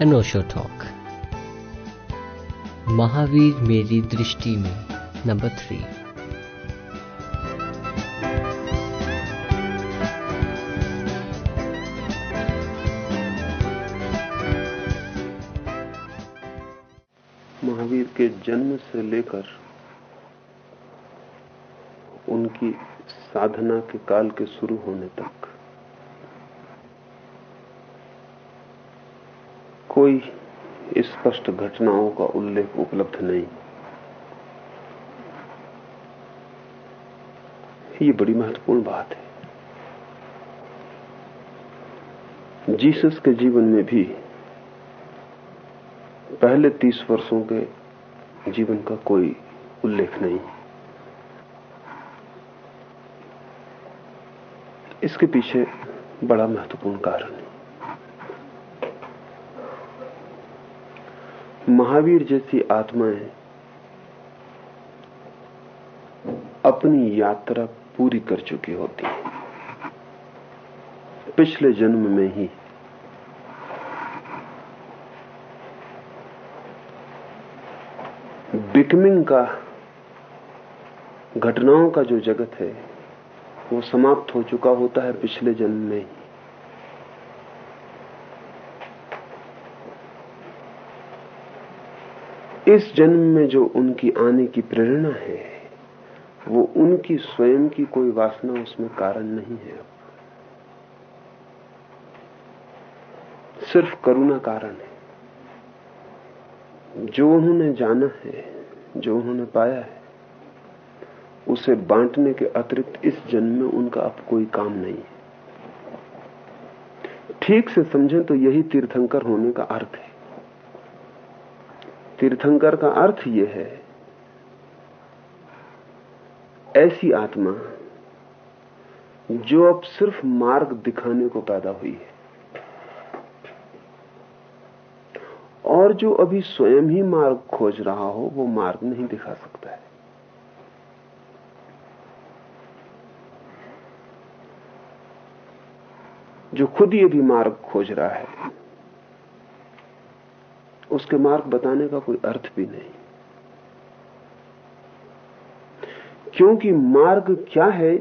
अनोशो talk. Mahavir मेरी दृष्टि में, नंबर थ्री। महावीर के जन्म से लेकर उनकी साधना के काल के शुरू होने तक कोई स्पष्ट घटनाओं का उल्लेख उपलब्ध नहीं। ये बड़ी महत्वपूर्ण बात है। जीसस के जीवन में भी पहले तीस वर्षों के जीवन का कोई उल्लेख नहीं। इसके पीछे बड़ा महत्वपूर्ण कारण है। महावीर जैसी आत्माएँ अपनी यात्रा पूरी कर चुकी होती है। पिछले जन्म में ही। बिकमिंग का घटनाओं का जो जगत है, वो समाप्त हो चुका होता है पिछले जन्म में ही। इस जन्म में जो उनकी आने की प्रेरणा है, वो उनकी स्वयं की कोई वासना उसमें कारण नहीं है। सिर्फ़ करुणा कारण है। जो उन्होंने जाना है, जो उन्होंने पाया है, उसे बांटने के अतिरिक्त इस जन्म में उनका अब कोई काम नहीं है। ठीक से समझें तो यही तीर्थंकर होने का अर्थ है। तीर्थंकर का अर्थ यह है, ऐसी आत्मा जो अब सिर्फ़ मार्ग दिखाने को पैदा हुई है और जो अभी स्वयं ही मार्ग खोज रहा हो, वो मार्ग नहीं दिखा सकता है। जो खुद ही अभी मार्ग खोज रहा है उसके मार्ग बताने का कोई अर्थ भी नहीं। क्योंकि मार्ग क्या है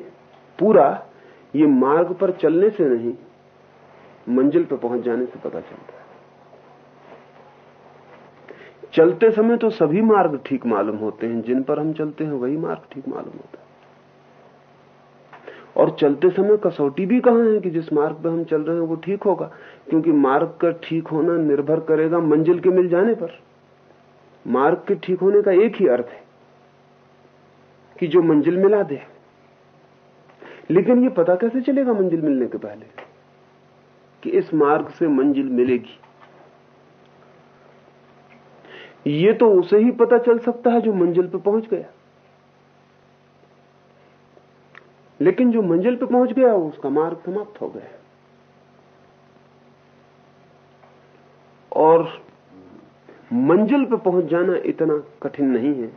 पूरा, ये मार्ग पर चलने से नहीं, मंजिल पर पहुँच जाने से पता चलता है। चलते समय तो सभी मार्ग ठीक मालूम होते हैं, जिन पर हम चलते हैं वही मार्ग ठीक मालूम होता है। और चलते समय कसौटी भी कहाँ है कि जिस मार्ग पर हम चल रहे हैं वो ठीक होगा? क्योंकि मार्ग का ठीक होना निर्भर करेगा मंजिल के मिल जाने पर। मार्ग के ठीक होने का एक ही अर्थ है कि जो मंजिल मिला दे। लेकिन ये पता कैसे चलेगा मंजिल मिलने के पहले? कि इस मार्ग से मंजिल मिलेगी। ये तो उसे ही पता चल सकता है जो मंजिल पर पहुँच गया। लेकिन जो मंजिल पे पहुँच गया, उसका मार्ग समाप्त हो गया। और मंजिल पे पहुँच जाना इतना कठिन नहीं है,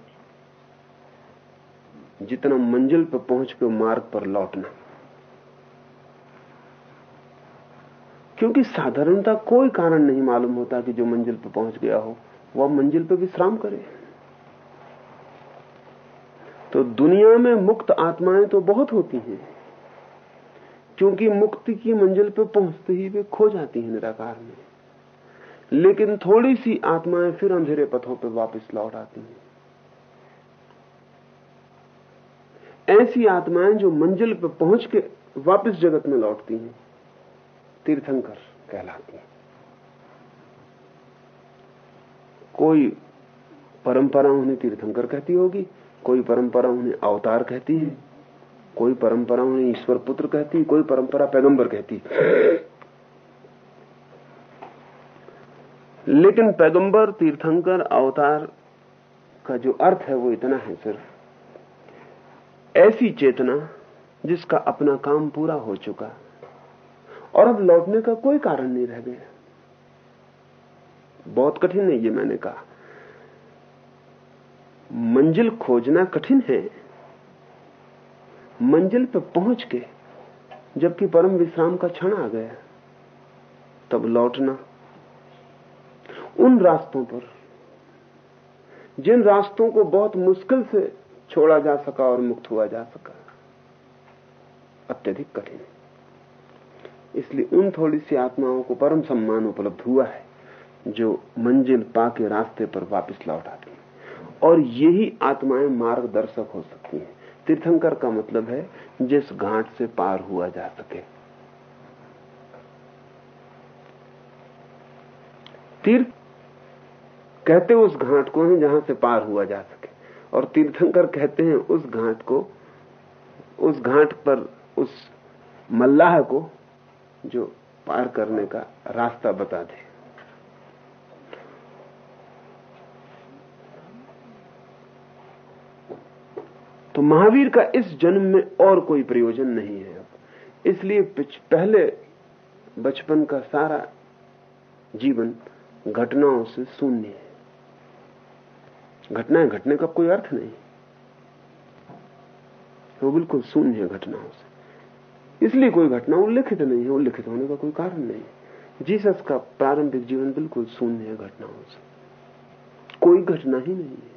जितना मंजिल पे पहुँच के मार्ग पर लौटना। क्योंकि साधारणता कोई कारण नहीं मालूम होता कि जो मंजिल पे पहुँच गया हो, वह मंजिल पे विश्राम करे। तो दुनिया में मुक्त आत्माएँ तो बहुत होती हैं, क्योंकि मुक्ति की मंजिल पर पहुँचते ही वे खो जाती हैं निराकार में। लेकिन थोड़ी सी आत्माएँ फिर अंधेरे पथों पर वापस लौट आती हैं। ऐसी आत्माएँ जो मंजिल पर पहुँच के वापस जगत में लौटती हैं, तीर्थंकर कहलाती हैं। कोई परंपरा उन्हें तीर्थंकर कहती होगी कोई परंपरा उन्हें अवतार कहती है, कोई परंपरा उन्हें ईश्वर पुत्र कहती है, कोई परंपरा पैगंबर कहती है। लेकिन पैगंबर, तीर्थंकर, अवतार का जो अर्थ है वो इतना है सिर्फ़, ऐसी चेतना जिसका अपना काम पूरा हो चुका और अब लौटने का कोई कारण नहीं रह गया। बहुत कठिन है ये मैंने कहा। मंजिल खोजना कठिन है। मंजिल पर पहुँच के, जबकि परम विश्राम का क्षण आ गया, तब लौटना। उन रास्तों पर, जिन रास्तों को बहुत मुश्किल से छोड़ा जा सका और मुक्त हुआ जा सका, अत्यधिक कठिन। इसलिए उन थोड़ी सी आत्माओं को परम सम्मान उपलब्ध हुआ है, जो मंजिल पाके रास्ते पर वापस लौट आती हैं। और यही आत्माएँ मार्गदर्शक हो सकती हैं। तीर्थंकर का मतलब है, जिस घाट से पार हुआ जा सके। तीर्थ कहते उस घाट को है जहाँ से पार हुआ जा सके। और तीर्थंकर कहते हैं उस घाट को, उस घाट पर, उस मल्लाह को, जो पार करने का रास्ता बता दे। तो महावीर का इस जन्म में और कोई प्रयोजन नहीं है इसलिए पहले बचपन का सारा जीवन घटनाओं से शून्य है। घटनाएँ घटने का कोई अर्थ नहीं। वो बिल्कुल शून्य है घटनाओं से। इसलिए कोई घटना उल्लिखित नहीं है, उल्लिखित होने का कोई कारण नहीं है। जीसस का प्रारंभिक जीवन बिल्कुल शून्य है घटनाओं से। कोई घटना ही नहीं है।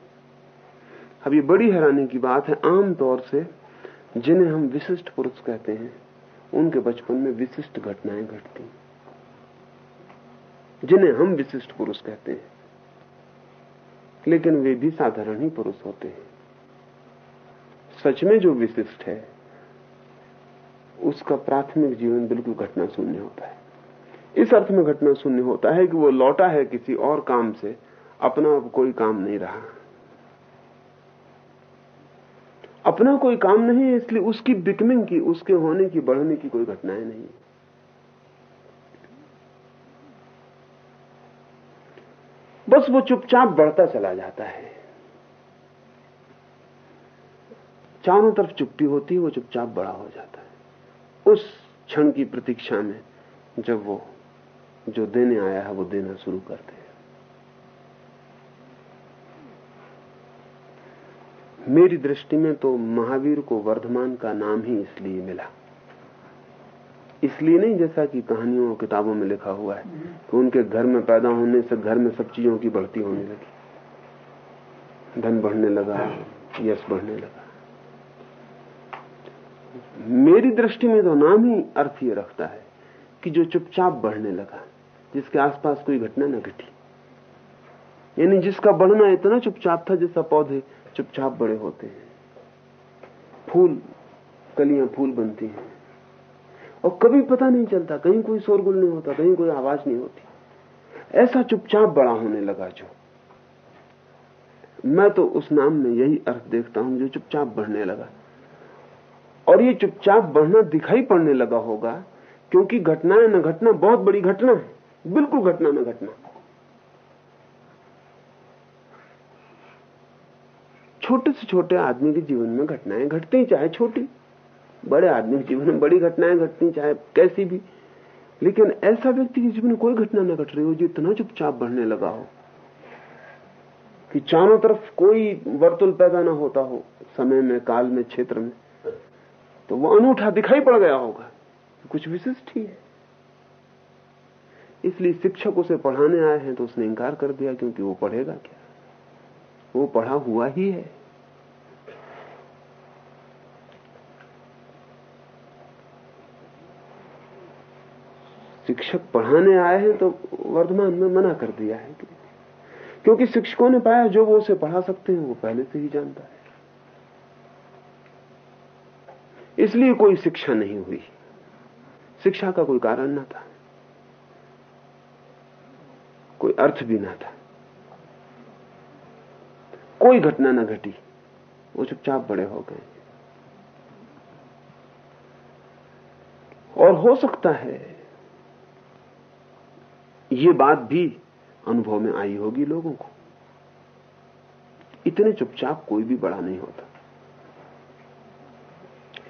अब ये बड़ी हैरानी की बात है आमतौर से जिन्हें हम विशिष्ट पुरुष कहते हैं, उनके बचपन में विशिष्ट घटनाएँ घटती जिन्हें हम विशिष्ट पुरुष कहते हैं, लेकिन वे भी साधारण ही पुरुष होते हैं। सच में जो विशिष्ट है, उसका प्राथमिक जीवन बिल्कुल घटना शून्य होता है। इस अर्थ में घटना शून्य होता है कि वो लौटा है किसी और काम से, अपना अब कोई काम नहीं रहा। अपना कोई काम नहीं है, इसलिए उसकी बिकमिंग की, उसके होने की, बढ़ने की कोई घटनाएँ नहीं बस वो चुपचाप बढ़ता चला जाता है। चारों तरफ़ चुप्पी होती है, वो चुपचाप बड़ा हो जाता है। उस क्षण की प्रतीक्षा में जब वो जो देने आया है, वो देना शुरू करते हैं मेरी दृष्टि में तो महावीर को वर्धमान का नाम ही इसलिए मिला। इसलिए नहीं जैसा कि कहानियों और किताबों में लिखा हुआ है कि उनके घर में पैदा होने से घर में सब चीज़ों की बढ़ती होने लगी। धन बढ़ने लगा, यश बढ़ने लगा। मेरी दृष्टि में तो नाम ही अर्थ ये रखता है कि जो चुपचाप बढ़ने लगा, जिसके आसपास कोई घटना न घटी। यानी जिसका बढ़ना इतना चुपचाप था जैसा पौधे चुपचाप बड़े होते हैं। फूल, कलियाँ फूल बनती हैं। और कभी पता नहीं चलता, कहीं कोई शोरगुल नहीं होता, कहीं कोई आवाज़ नहीं होती। ऐसा चुपचाप बड़ा होने लगा जो। मैं तो उस नाम में यही अर्थ देखता हूँ जो चुपचाप बढ़ने लगा। और ये चुपचाप बढ़ना दिखाई पड़ने लगा होगा, क्योंकि घटना न घटना बहुत बड़ी घटना है। बिल्कुल घटना न घटना। छोटे से छोटे आदमी के जीवन में घटनाएँ घटती चाहे छोटी। बड़े आदमी के जीवन में बड़ी घटनाएँ घटती चाहे कैसी भी। लेकिन ऐसा व्यक्ति के जीवन में कोई घटना न घट रही हो, जो इतना चुपचाप बढ़ने लगा हो, कि चारों तरफ़ कोई वर्तुल पैदा ना होता हो, समय में, काल में, क्षेत्र में तो वो अनूठा दिखाई पड़ गया होगा। कुछ विशिष्ट ही है। इसलिए शिक्षक उसे पढ़ाने आए हैं तो उसने इंकार कर दिया, क्योंकि वो पढ़ेगा क्या? वो पढ़ा हुआ ही है। शिक्षक पढ़ाने आए हैं तो वर्धमान में मना कर दिया है कि क्योंकि शिक्षकों ने पाया जो वो उसे पढ़ा सकते हैं, वो पहले से ही जानता है। इसलिए कोई शिक्षा नहीं हुई। शिक्षा का कोई कारण ना था। कोई अर्थ भी ना था। कोई घटना ना घटी। वो चुपचाप बड़े हो गए। और हो सकता है ये बात भी अनुभव में आई होगी लोगों को। इतने चुपचाप कोई भी बड़ा नहीं होता।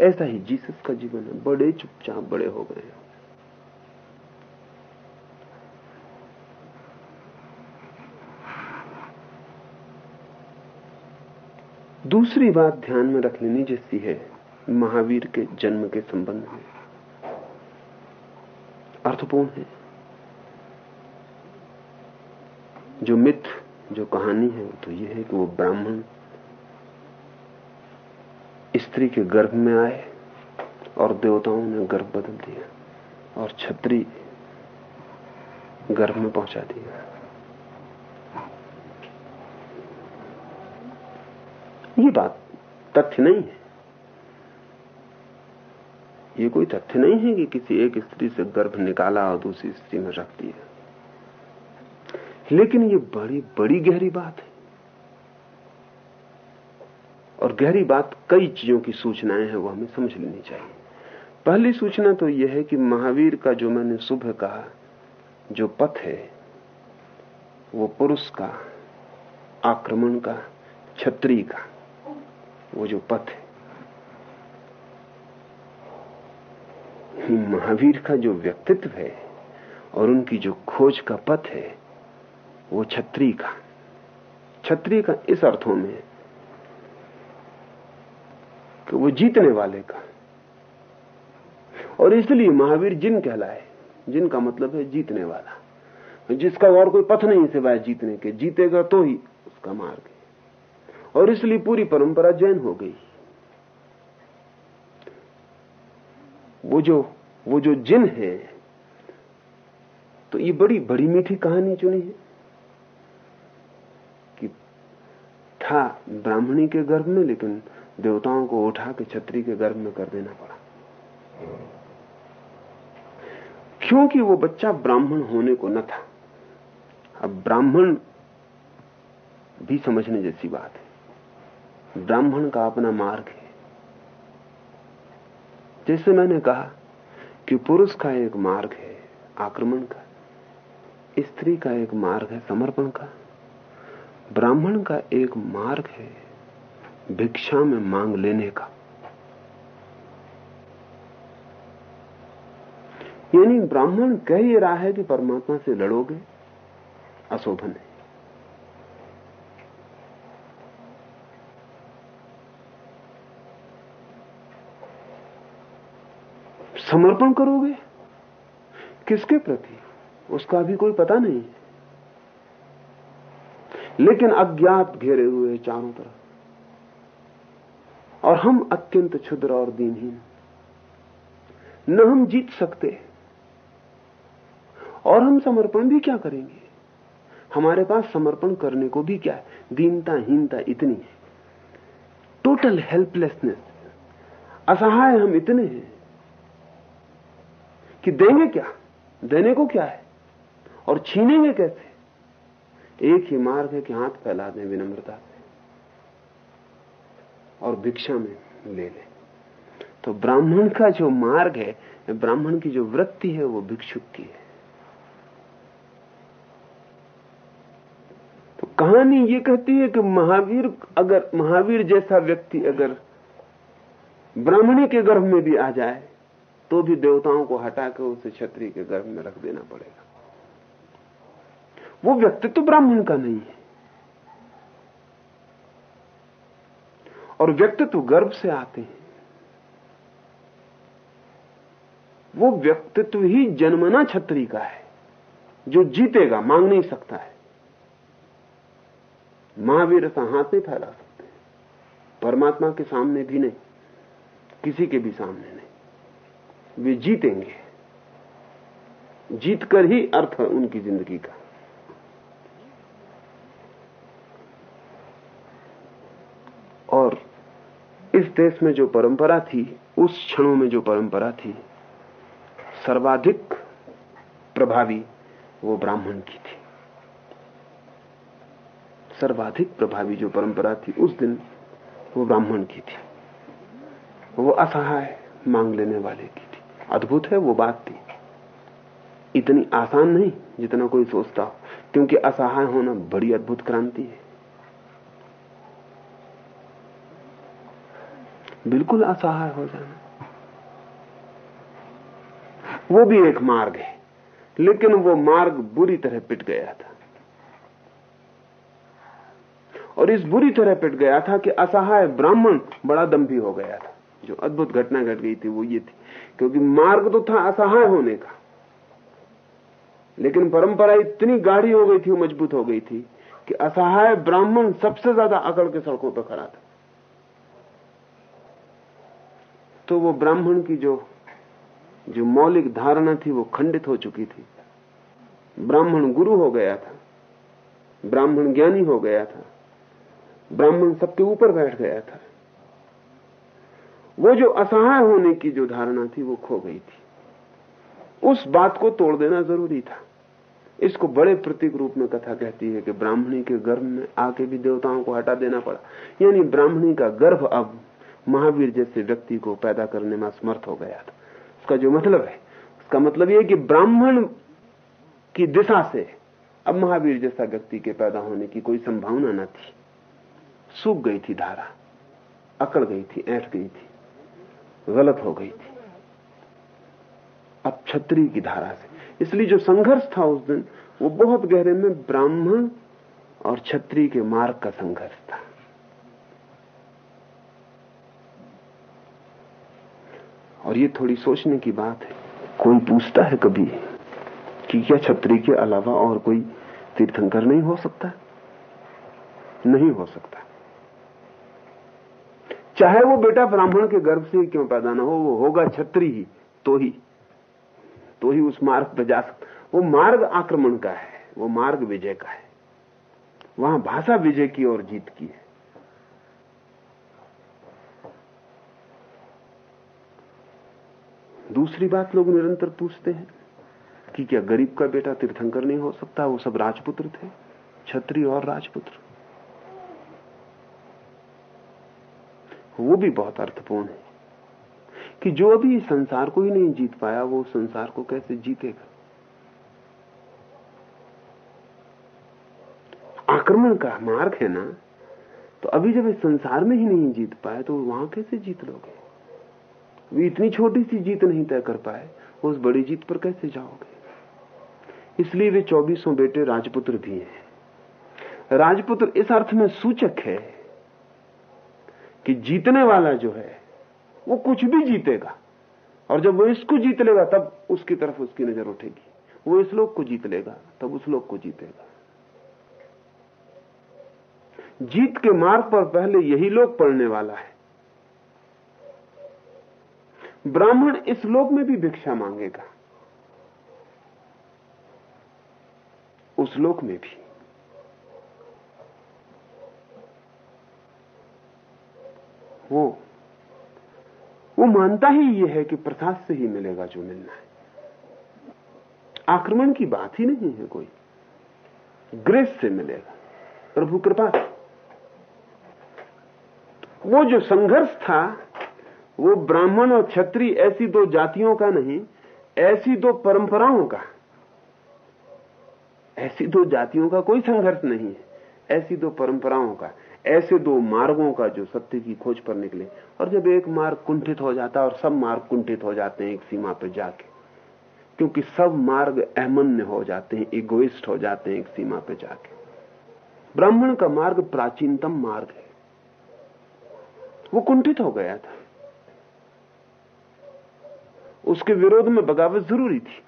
ऐसा ही जीसस का जीवन है। बड़े चुपचाप बड़े हो गए दूसरी बात ध्यान में रख लेनी जैसी है, महावीर के जन्म के संबंध में। अर्थपूर्ण है। जो मिथ जो कहानी है तो ये है कि वो ब्राह्मण स्त्री के गर्भ में आए और देवताओं ने गर्भ बदल दिया और छत्री गर्भ में पहुँचा दिया। ये बात तथ्य नहीं है। ये कोई तथ्य नहीं है कि किसी एक स्त्री से गर्भ निकाला और दूसरी स्त्री में रख दिया लेकिन ये बड़ी बड़ी गहरी बात है। और गहरी बात कई चीज़ों की सूचनाएँ हैं, वो हमें समझ लेनी चाहिए। पहली सूचना तो यह है कि महावीर का जो मैंने सुबह कहा, जो पथ है, वो पुरुष का, आक्रमण का छत्री का। वो जो पथ है। महावीर का जो व्यक्तित्व है और उनकी जो खोज का पथ है, वो छत्री का छत्री का इस अर्थों में कि वो जीतने वाले का और इसलिए महावीर जिन कहलाए जिन का मतलब है जीतने वाला। जिसका और कोई पथ नहीं सिवाय जीतने के, जीतेगा तो ही उसका मार्ग और इसलिए पूरी परंपरा जैन हो गई। वो जो वो जो जिन है तो ये बड़ी बड़ी मीठी कहानी चुनी है कि था ब्राह्मणी के गर्भ में, लेकिन देवताओं को उठा के छत्री के गर्भ में कर देना पड़ा। क्योंकि वो बच्चा ब्राह्मण होने को न था। अब ब्राह्मण भी समझने जैसी बात है। ब्राह्मण का अपना मार्ग है। जैसे मैंने कहा कि पुरुष का एक मार्ग है आक्रमण का, स्त्री का एक मार्ग है समर्पण का, ब्राह्मण का एक मार्ग है भिक्षा में मांग लेने का। यानी ब्राह्मण कह ही रहा है कि परमात्मा से लड़ोगे, अशोभन है। समर्पण करोगे? किसके प्रति? उसका भी कोई पता नहीं। लेकिन अज्ञात घेरे हुए चारों तरफ़। और हम अत्यंत क्षुद्र और दीनहीन। न हम जीत सकते। और हम समर्पण भी क्या करेंगे? हमारे पास समर्पण करने को भी क्या है? दीनता हीनता इतनी है। टोटल हेल्पलेसनेस असहाय हम इतने हैं। कि देंगे क्या? देने को क्या है? और छीनेंगे कैसे? एक ही मार्ग है कि हाथ फैला दें, विनम्रता से। और भिक्षा में ले लें। तो ब्राह्मण का जो मार्ग है, ब्राह्मण की जो वृत्ति है, वो भिक्षुक की है। तो कहानी ये कहती है कि महावीर अगर, महावीर जैसा व्यक्ति अगर ब्राह्मणी के गर्भ में भी आ जाए तो भी देवताओं को हटा कर उसे छत्री के गर्भ में रख देना पड़ेगा। वो व्यक्तित्व ब्राह्मण का नहीं है। और व्यक्तित्व गर्भ से आते हैं। वो व्यक्तित्व ही जन्मना छत्री का है, जो जीतेगा, मांग नहीं सकता है। महावीर ऐसा हाथ नहीं फैला सकते। परमात्मा के सामने भी नहीं, किसी के भी सामने नहीं। वे जीतेंगे। जीतकर ही अर्थ है उनकी ज़िंदगी का। और इस देश में जो परंपरा थी, उस क्षणों में जो परंपरा थी, सर्वाधिक प्रभावी वो ब्राह्मण की थी। सर्वाधिक प्रभावी जो परंपरा थी, उस दिन वो ब्राह्मण की थी। वो असहाय मांग लेने वाले की अद्भुत है वो बात थी इतनी आसान नहीं जितना कोई सोचता हो, क्योंकि असहाय होना बड़ी अद्भुत क्रांति है। बिल्कुल असहाय हो जाना। वो भी एक मार्ग है, लेकिन वो मार्ग बुरी तरह पिट गया था। और इस बुरी तरह पिट गया था कि असहाय ब्राह्मण बड़ा दम्भी हो गया था। जो अद्भुत घटना घट गई थी वो ये थी। क्योंकि मार्ग तो था असहाय होने का। लेकिन परंपरा इतनी गाढ़ी हो गई थी, मज़बूत हो गई थी कि असहाय ब्राह्मण सबसे ज़्यादा अकड़ के सड़कों पर खड़ा था। तो वो ब्राह्मण की जो जो मौलिक धारणा थी वो खंडित हो चुकी थी। ब्राह्मण गुरु हो गया था। ब्राह्मण ज्ञानी हो गया था। ब्राह्मण सबके ऊपर बैठ गया था। वो जो असहाय होने की जो धारणा थी, वो खो गई थी। उस बात को तोड़ देना ज़रूरी था। इसको बड़े प्रतीक रूप में कथा कहती है कि ब्राह्मणी के गर्भ में आके भी देवताओं को हटा देना पड़ा। यानी ब्राह्मणी का गर्भ अब महावीर जैसे व्यक्ति को पैदा करने में असमर्थ हो गया था। उसका जो मतलब है, उसका मतलब यह कि ब्राह्मण की दिशा से अब महावीर जैसा व्यक्ति के पैदा होने की कोई संभावना न थी। सूख गई थी धारा, अकड़ गई थी, ऐठ गई थी। गलत हो गई थी। अब छत्री की धारा से। इसलिए जो संघर्ष था उस दिन, वो बहुत गहरे में ब्राह्मण और छत्री के मार्ग का संघर्ष था। और ये थोड़ी सोचने की बात है। कोई पूछता है कभी कि क्या छत्री के अलावा और कोई तीर्थंकर नहीं हो सकता? नहीं हो सकता। चाहे वो बेटा ब्राह्मण के गर्भ से क्यों पैदा ना हो, वो होगा छत्री ही तो ही तो ही उस मार्ग पर जा सकता। वो मार्ग आक्रमण का है, वो मार्ग विजय का है। वहाँ भाषा विजय की और जीत की है। दूसरी बात लोग निरंतर पूछते हैं कि क्या गरीब का बेटा तीर्थंकर नहीं हो सकता? वो सब राजपुत्र थे छत्री और राजपुत्र। वो भी बहुत अर्थपूर्ण है कि जो अभी संसार को ही नहीं जीत पाया, वो संसार को कैसे जीतेगा? आक्रमण का मार्ग है ना तो अभी जब इस संसार में ही नहीं जीत पाए तो वहाँ कैसे जीत लोगे? वे इतनी छोटी सी जीत नहीं तय कर पाए उस बड़ी जीत पर कैसे जाओगे? इसलिए वे चौबीसों बेटे राजपुत्र भी हैं। राजपुत्र इस अर्थ में सूचक है कि जीतने वाला जो है, वो कुछ भी जीतेगा। और जब वो इसको जीत लेगा, तब उसकी तरफ़ उसकी नज़र उठेगी। वो इस लोग को जीत लेगा, तब उस लोग को जीतेगा। जीत के मार्ग पर पहले यही लोग पढ़ने वाला है। ब्राह्मण इस लोक में भी भिक्षा मांगेगा। उस लोक में भी। वो वो मानता ही ये है कि प्रसाद से ही मिलेगा जो मिलना है। आक्रमण की बात ही नहीं है कोई। ग्रेस से मिलेगा। प्रभु कृपा से। वो जो संघर्ष था, वो ब्राह्मण और छत्री ऐसी दो जातियों का नहीं, ऐसी दो परंपराओं का। ऐसी दो जातियों का कोई संघर्ष नहीं है, ऐसी दो परंपराओं का। ऐसे दो मार्गों का जो सत्य की खोज पर निकले। और जब एक मार्ग कुंठित हो जाता है और सब मार्ग कुंठित हो जाते हैं एक सीमा पर जाके, क्योंकि सब मार्ग अहमन्य हो जाते हैं इगोइस्ट हो जाते हैं एक सीमा पर जाके। ब्राह्मण का मार्ग प्राचीनतम मार्ग है। वो कुंठित हो गया था। उसके विरोध में बगावत ज़रूरी थी।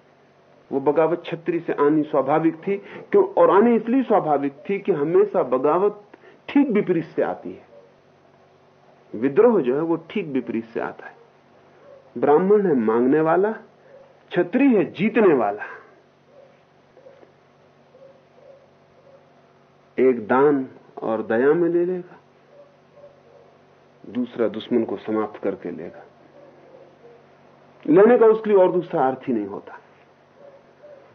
वो बगावत छत्री से आनी स्वाभाविक थी, क्यों? और आनी इसलिए स्वाभाविक थी कि हमेशा बगावत ठीक विपरीत से आती है। विद्रोह जो है वो ठीक विपरीत से आता है। ब्राह्मण है मांगने वाला छत्री है जीतने वाला। एक दान और दया में ले लेगा, दूसरा दुश्मन को समाप्त करके लेगा। लेने का उसके लिए और दूसरा अर्थ ही नहीं होता।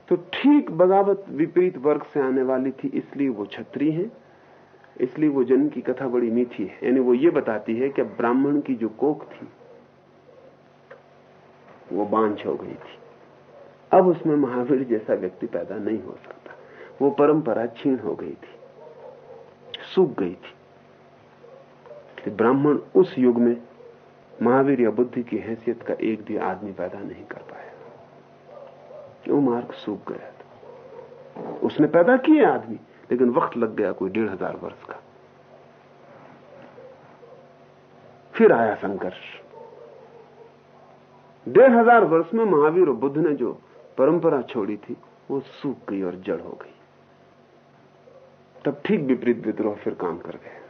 तो ठीक बगावत विपरीत वर्ग से आने वाली थी, इसलिए वो छत्री है। इसलिए वो जन्म की कथा बड़ी मीठी है। यानी वो ये बताती है कि ब्राह्मण की जो कोख थी, वो बांझ हो गई थी। अब उसमें महावीर जैसा व्यक्ति पैदा नहीं हो सकता। वो परंपरा छीण हो गई थी, सूख गई थी। ब्राह्मण उस युग में महावीर या बुद्धि की हैसियत का एक भी आदमी पैदा नहीं कर पाया। वो मार्ग सूख गया था। उसने पैदा किए आदमी। लेकिन वक्त लग गया कोई डेढ़ हज़ार वर्ष का। फिर आया संघर्ष। डेढ़ हज़ार वर्ष में महावीर और बुद्ध ने जो परंपरा छोड़ी थी, वो सूख गई और जड़ हो गई। तब ठीक विपरीत विद्रोह फिर काम कर गए।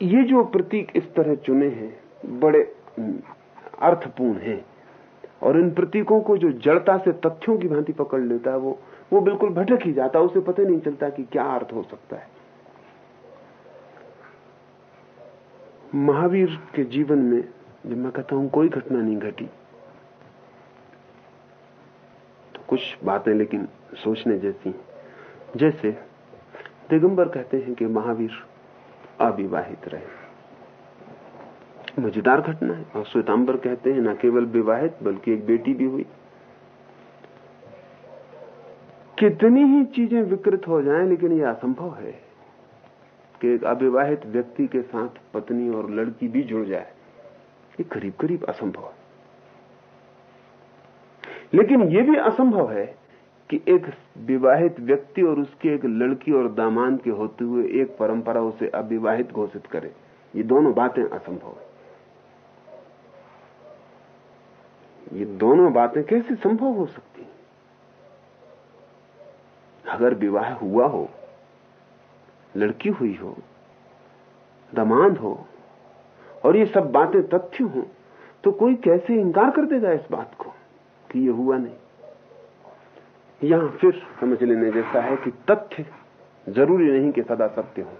ये जो प्रतीक इस तरह चुने हैं, बड़े अर्थपूर्ण हैं। और इन प्रतीकों को जो जड़ता से तथ्यों की भांति पकड़ लेता है, वो वो बिल्कुल भटक ही जाता है, उसे पता नहीं चलता कि क्या अर्थ हो सकता है। महावीर के जीवन में जब मैं कहता हूँ, कोई घटना नहीं घटी तो कुछ बातें लेकिन सोचने जैसी जैसे दिगंबर कहते हैं कि महावीर अविवाहित रहे। मज़ेदार घटना है। और श्वेतांबर कहते हैं, न केवल विवाहित, बल्कि एक बेटी भी हुई। कितनी ही चीज़ें विकृत हो जाएँ, लेकिन यह असंभव है कि एक अविवाहित व्यक्ति के साथ पत्नी और लड़की भी जुड़ जाए। ये करीब करीब असंभव है। लेकिन यह भी असंभव है कि एक विवाहित व्यक्ति और उसकी एक लड़की और दामान के होते हुए एक परंपरा उसे अविवाहित घोषित करे। ये दोनों बातें असंभव है। ये दोनों बातें कैसे संभव हो सकती अगर विवाह हुआ हो, लड़की हुई हो, दमांद हो, और ये सब बातें तथ्य हो तो कोई कैसे इंकार कर देगा इस बात को कि ये हुआ नहीं? यहाँ फिर समझ लेने जैसा है कि तथ्य ज़रूरी नहीं कि सदा सत्य हो।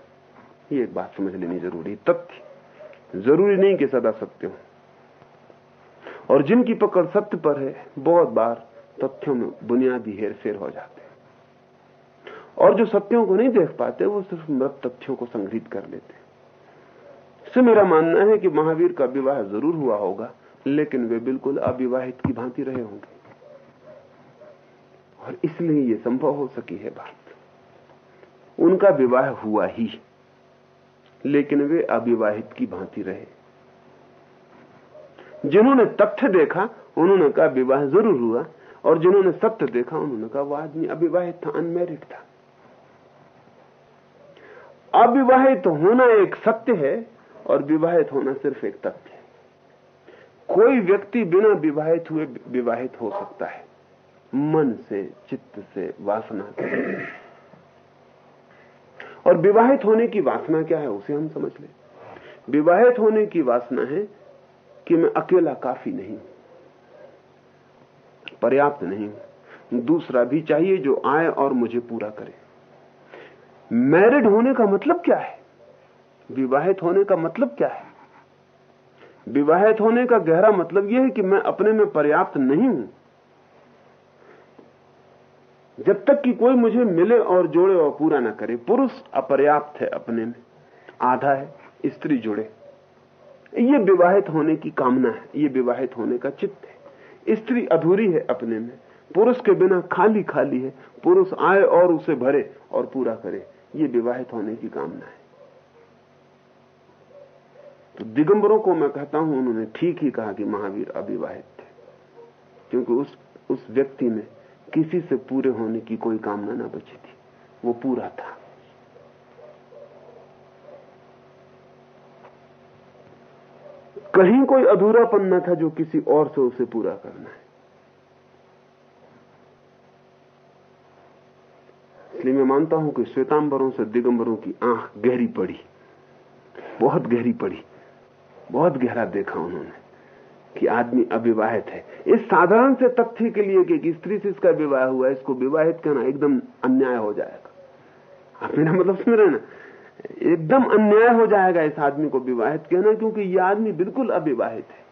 ये एक बात समझ लेनी ज़रूरी तथ्य ज़रूरी नहीं कि सदा सत्य हो। और जिनकी पकड़ सत्य पर है, बहुत बार तथ्यों में बुनियादी हेरफेर हो जाते हैं। और जो सत्यों को नहीं देख पाते, वो सिर्फ़ मृत तथ्यों को संग्रहित कर लेते से मेरा मानना है कि महावीर का विवाह ज़रूर हुआ होगा, लेकिन वे बिल्कुल अविवाहित की भांति रहे होंगे। और इसलिए ये संभव हो सकी है बात। उनका विवाह हुआ ही, लेकिन वे अविवाहित की भांति रहे। जिन्होंने तथ्य देखा, उन्होंने कहा विवाह ज़रूर हुआ, और जिन्होंने सत्य देखा, उन्होंने कहा वह आदमी अविवाहित था अनमेरिड था। अविवाहित होना एक सत्य है, और विवाहित होना सिर्फ़ एक तथ्य है। कोई व्यक्ति बिना विवाहित हुए विवाहित हो सकता है। मन से, चित्त से वासना से। और विवाहित होने की वासना क्या है, उसे हम समझ लें। विवाहित होने की वासना है कि मैं अकेला काफ़ी नहीं पर्याप्त नहीं हूँ। दूसरा भी चाहिए जो आए और मुझे पूरा करे। मैरिड होने का मतलब क्या है? विवाहित होने का मतलब क्या है? विवाहित होने का गहरा मतलब यह है कि मैं अपने में पर्याप्त नहीं हूँ। जब तक कि कोई मुझे मिले और जोड़े और पूरा ना करे, पुरुष अपर्याप्त है अपने में। आधा है, स्त्री जुड़े। ये विवाहित होने की कामना है, ये विवाहित होने का चित्त है। स्त्री अधूरी है अपने में, पुरुष के बिना खाली खाली है, पुरुष आए और उसे भरे और पूरा करे, ये विवाहित होने की कामना है। तो दिगंबरों को मैं कहता हूँ, उन्होंने ठीक ही कहा कि महावीर अविवाहित थे, क्योंकि उस उस व्यक्ति में किसी से पूरे होने की कोई कामना ना बची थी, वो पूरा था। कहीं कोई अधूरापन न था जो किसी और से उसे पूरा करना है। इसलिए मैं मानता हूँ कि श्वेतांबरों से दिगंबरों की आँख गहरी पड़ी। बहुत गहरी पड़ी। बहुत गहरा देखा उन्होंने कि आदमी अविवाहित है। इस साधारण से तथ्य के लिए कि स्त्री से इसका विवाह हुआ, इसको विवाहित करना एकदम अन्याय हो जाएगा। आप मेरा मतलब सुन रहे ना? एकदम अन्याय हो जाएगा इस आदमी को विवाहित कहना क्योंकि यह आदमी बिल्कुल अविवाहित है।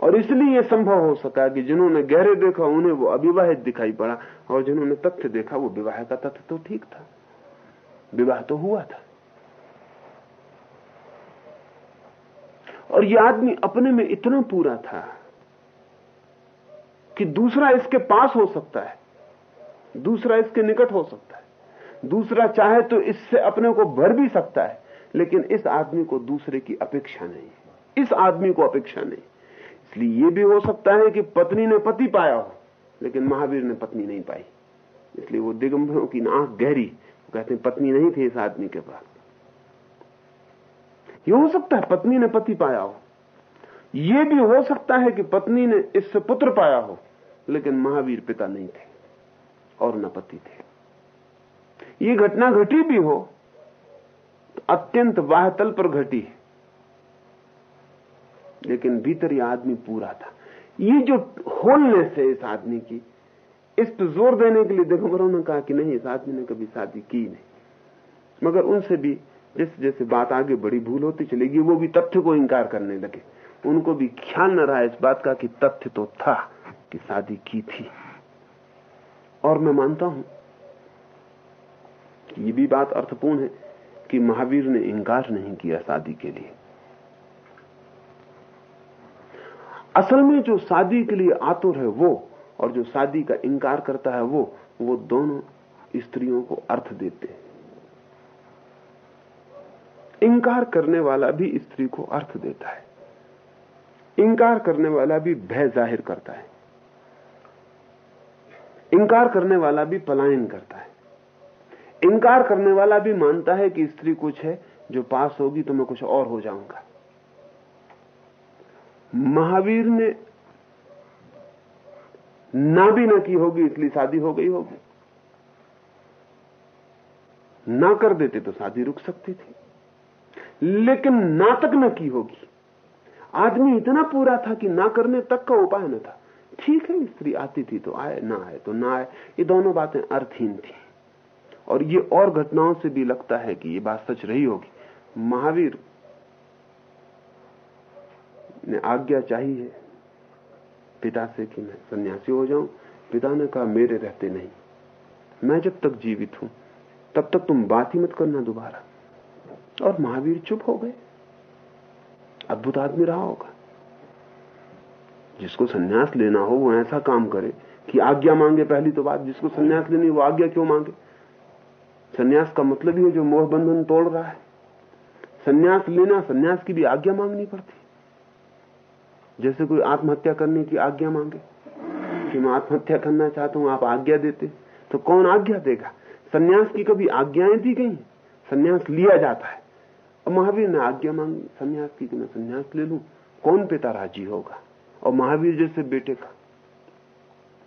और इसलिए यह संभव हो सका कि जिन्होंने गहरे देखा, उन्हें वो अविवाहित दिखाई पड़ा, और जिन्होंने तथ्य देखा, वो विवाह का तथ्य तो ठीक था। विवाह तो हुआ था। और यह आदमी अपने में इतना पूरा था कि दूसरा इसके पास हो सकता है। दूसरा इसके निकट हो सकता है। दूसरा चाहे तो इससे अपने को भर भी सकता है, लेकिन इस आदमी को दूसरे की अपेक्षा नहीं इस आदमी को अपेक्षा नहीं। इसलिए यह भी हो सकता है कि पत्नी ने पति पाया हो, लेकिन महावीर ने पत्नी नहीं पाई। इसलिए वो दिगंबरों की आँख गहरी, वो कहते हैं, पत्नी नहीं थी इस आदमी के पास। ये हो सकता है पत्नी ने पति पाया हो। यह भी हो सकता है कि पत्नी ने इससे पुत्र पाया हो, लेकिन महावीर पिता नहीं थे। और न पति थे ये घटना घटी भी हो तो अत्यंत वाहतल पर घटी है। लेकिन भीतर यह आदमी पूरा था। ये जो होलनेस है इस आदमी की, इस पर ज़ोर देने के लिए दिगंबरों ने कहा कि नहीं, इस आदमी ने कभी शादी की नहीं। मगर उनसे भी जैसे जैसे बात आगे बड़ी भूल होती चलेगी, वो भी तथ्य को इंकार करने लगे। उनको भी ख्याल न रहा इस बात का कि तथ्य तो था कि शादी की थी। और मैं मानता हूँ ये भी बात अर्थपूर्ण है कि महावीर ने इंकार नहीं किया शादी के लिए। असल में जो शादी के लिए आतुर है वो और जो शादी का इंकार करता है वो वो दोनों स्त्रियों को अर्थ देते हैं। इंकार करने वाला भी स्त्री को अर्थ देता है। इंकार करने वाला भी भय ज़ाहिर करता है। इंकार करने वाला भी पलायन करता है। इंकार करने वाला भी मानता है कि स्त्री कुछ है, जो पास होगी तो मैं कुछ और हो जाऊँगा। महावीर ने ना भी ना की होगी, इसलिए शादी हो गई होगी। ना कर देते तो शादी रुक सकती थी। लेकिन ना तक न की होगी। आदमी इतना पूरा था कि ना करने तक का उपाय न था। ठीक है, स्त्री आती थी तो आए, ना आए तो ना आए। ये दोनों बातें अर्थहीन थी। और ये और घटनाओं से भी लगता है कि ये बात सच रही होगी। महावीर ने आज्ञा चाहिए पिता से कि मैं सन्यासी हो जाऊँ। पिता ने कहा, मेरे रहते नहीं। मैं जब तक जीवित हूँ, तब तक तुम बात ही मत करना दोबारा। और महावीर चुप हो गए। अद्भुत आदमी रहा होगा। जिसको सन्यास लेना हो वो ऐसा काम करे कि आज्ञा मांगे पहली तो बात जिसको सन्यास लेनी वो आज्ञा क्यों मांगे? सन्यास का मतलब ही है जो मोह बंधन तोड़ रहा है। सन्यास लेना, सन्यास की भी आज्ञा मांगनी पड़ती। जैसे कोई आत्महत्या करने की आज्ञा मांगे, कि मैं आत्महत्या करना चाहता हूँ, आप आज्ञा देते तो कौन आज्ञा देगा? सन्यास की कभी आज्ञाएँ दी गई सन्यास लिया जाता है। महावीर ने आज्ञा मांगी, सन्यास की कि मैं सन्यास ले लू? कौन पिता राज़ी होगा? और महावीर जैसे बेटे का।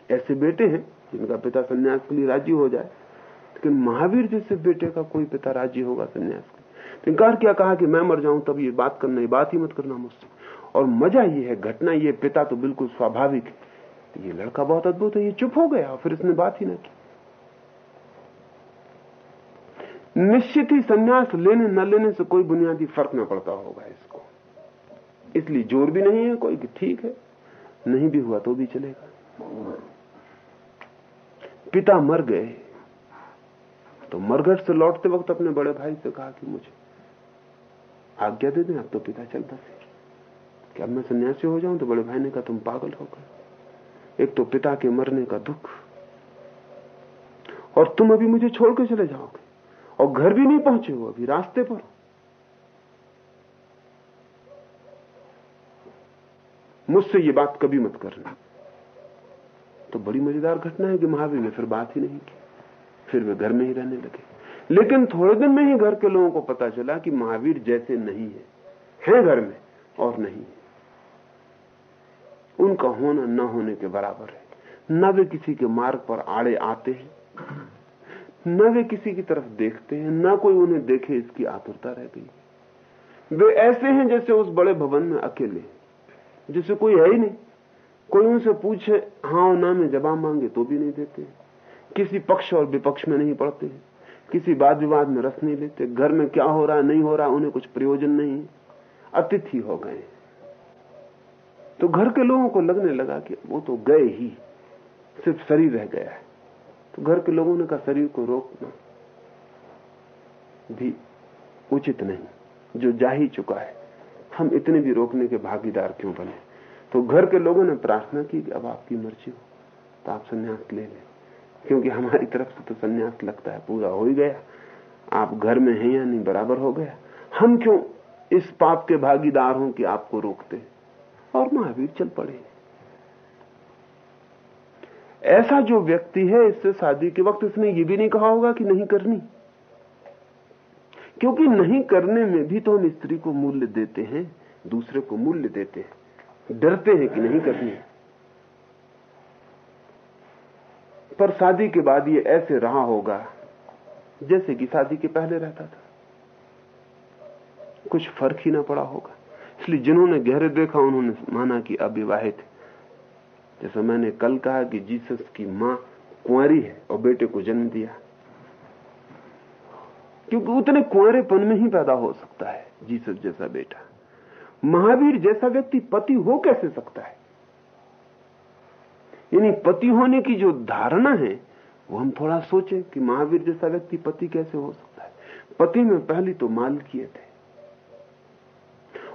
ऐसे बेटे हैं जिनका पिता सन्यास के लिए राज़ी हो जाए, लेकिन महावीर जैसे बेटे का कोई पिता राज़ी होगा सन्यास के तो इनकार क्या, कहा कि मैं मर जाऊँ, तब ये बात करना, ये बात ही मत करना मुझसे। और मज़ा ये है, घटना ये, पिता तो बिल्कुल स्वाभाविक है। ये लड़का बहुत अद्भुत है, ये चुप हो गया, फिर इसने बात ही ना की। निश्चित ही संन्यास लेने, न लेने से कोई बुनियादी फ़र्क न पड़ता होगा इसको। इसलिए ज़ोर भी नहीं है कोई ठीक है। नहीं भी हुआ तो भी चलेगा। पिता मर गए तो मरघट से लौटते वक्त अपने बड़े भाई से कहा कि मुझे आज्ञा दे दें, अब तो पिता चल बसे। कि अब मैं सन्यासी हो जाऊँ तो बड़े भाई ने कहा, तुम पागल हो गए एक तो पिता के मरने का दुख। और तुम अभी मुझे छोड़ के चले जाओगे, और घर भी नहीं पहुँचे हो अभी, रास्ते पर मुझसे ये बात कभी मत करना। तो बड़ी मज़ेदार घटना है कि महावीर ने फिर बात ही नहीं की। फिर वे घर में ही रहने लगे। लेकिन थोड़े दिन में ही घर के लोगों को पता चला कि महावीर जैसे नहीं है। हैं घर में और नहीं है। उनका होना न होने के बराबर है। न वे किसी के मार्ग पर आड़े आते हैं, न वे किसी की तरफ़ देखते हैं, न कोई उन्हें देखे इसकी आतुरता रह गई। वे ऐसे हैं जैसे उस बड़े भवन में अकेले जैसे कोई है ही नहीं। कोई उनसे पूछे हाँ ना में जवाब मांगे तो भी नहीं देते। किसी पक्ष और विपक्ष में नहीं पड़ते किसी वाद विवाद में रस नहीं लेते। घर में क्या हो रहा, नहीं हो रहा, उन्हें कुछ प्रयोजन नहीं। अतिथि हो गए। तो घर के लोगों को लगने लगा कि वो तो गए ही। सिर्फ़ शरीर रह गया है। तो घर के लोगों ने कहा, शरीर को रोकना भी उचित नहीं। जो जा ही चुका है हम इतने भी रोकने के भागीदार क्यों बने? तो घर के लोगों ने प्रार्थना की कि अब आपकी मर्ज़ी हो तो आप संन्यास ले लें। क्योंकि हमारी तरफ़ से तो संन्यास लगता है, पूरा हो ही गया। आप घर में हैं या नहीं, बराबर हो गया। हम क्यों इस पाप के भागीदार हों कि आपको रोकते? और महावीर चल पड़े। ऐसा जो व्यक्ति है, इससे शादी के वक्त इसने ये भी नहीं कहा होगा कि नहीं करनी। क्योंकि नहीं करने में भी तो हम स्त्री को मूल्य देते हैं, दूसरे को मूल्य देते हैं। डरते हैं कि नहीं करनी पर शादी के बाद ये ऐसे रहा होगा, जैसे कि शादी के पहले रहता था। कुछ फ़र्क ही ना पड़ा होगा। इसलिए जिन्होंने गहरे देखा, उन्होंने माना कि अविवाहित जैसा मैंने कल कहा कि जीसस की माँ कुंवारी है और बेटे को जन्म दिया। क्योंकि उतने कुंवरेपन में ही पैदा हो सकता है जीसस जैसा बेटा। महावीर जैसा व्यक्ति पति हो कैसे सकता है? यानी पति होने की जो धारणा है, वो हम थोड़ा सोचें कि महावीर जैसा व्यक्ति पति कैसे हो सकता है। पति में पहली तो मालकियत है।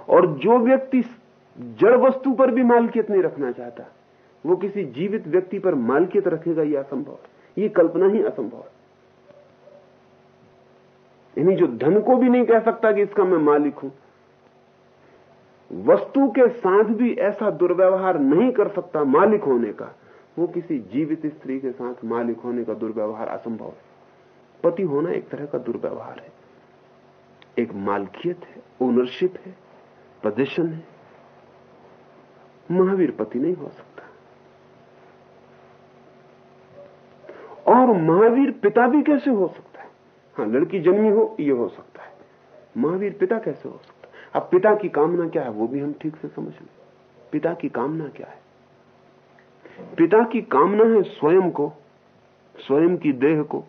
और जो व्यक्ति जड़ वस्तु पर भी मालकियत नहीं रखना चाहता, वो किसी जीवित व्यक्ति पर मालकियत रखेगा यह असंभव ये कल्पना ही असंभव यानी जो धन को भी नहीं कह सकता कि इसका मैं मालिक हूँ। वस्तु के साथ भी ऐसा दुर्व्यवहार नहीं कर सकता मालिक होने का। वो किसी जीवित स्त्री के साथ मालिक होने का दुर्व्यवहार असंभव है। पति होना एक तरह का दुर्व्यवहार है। एक मालकियत है, ओनरशिप है, पोजिशन है। महावीर पति नहीं हो सकता। और महावीर पिता भी कैसे हो सकता? है, लड़की जन्मी हो, ये हो सकता है। महावीर पिता कैसे हो सकता है? अब पिता की कामना क्या है, वो भी हम ठीक से समझ लें। पिता की कामना क्या है? पिता की कामना है स्वयं को, स्वयं की देह को,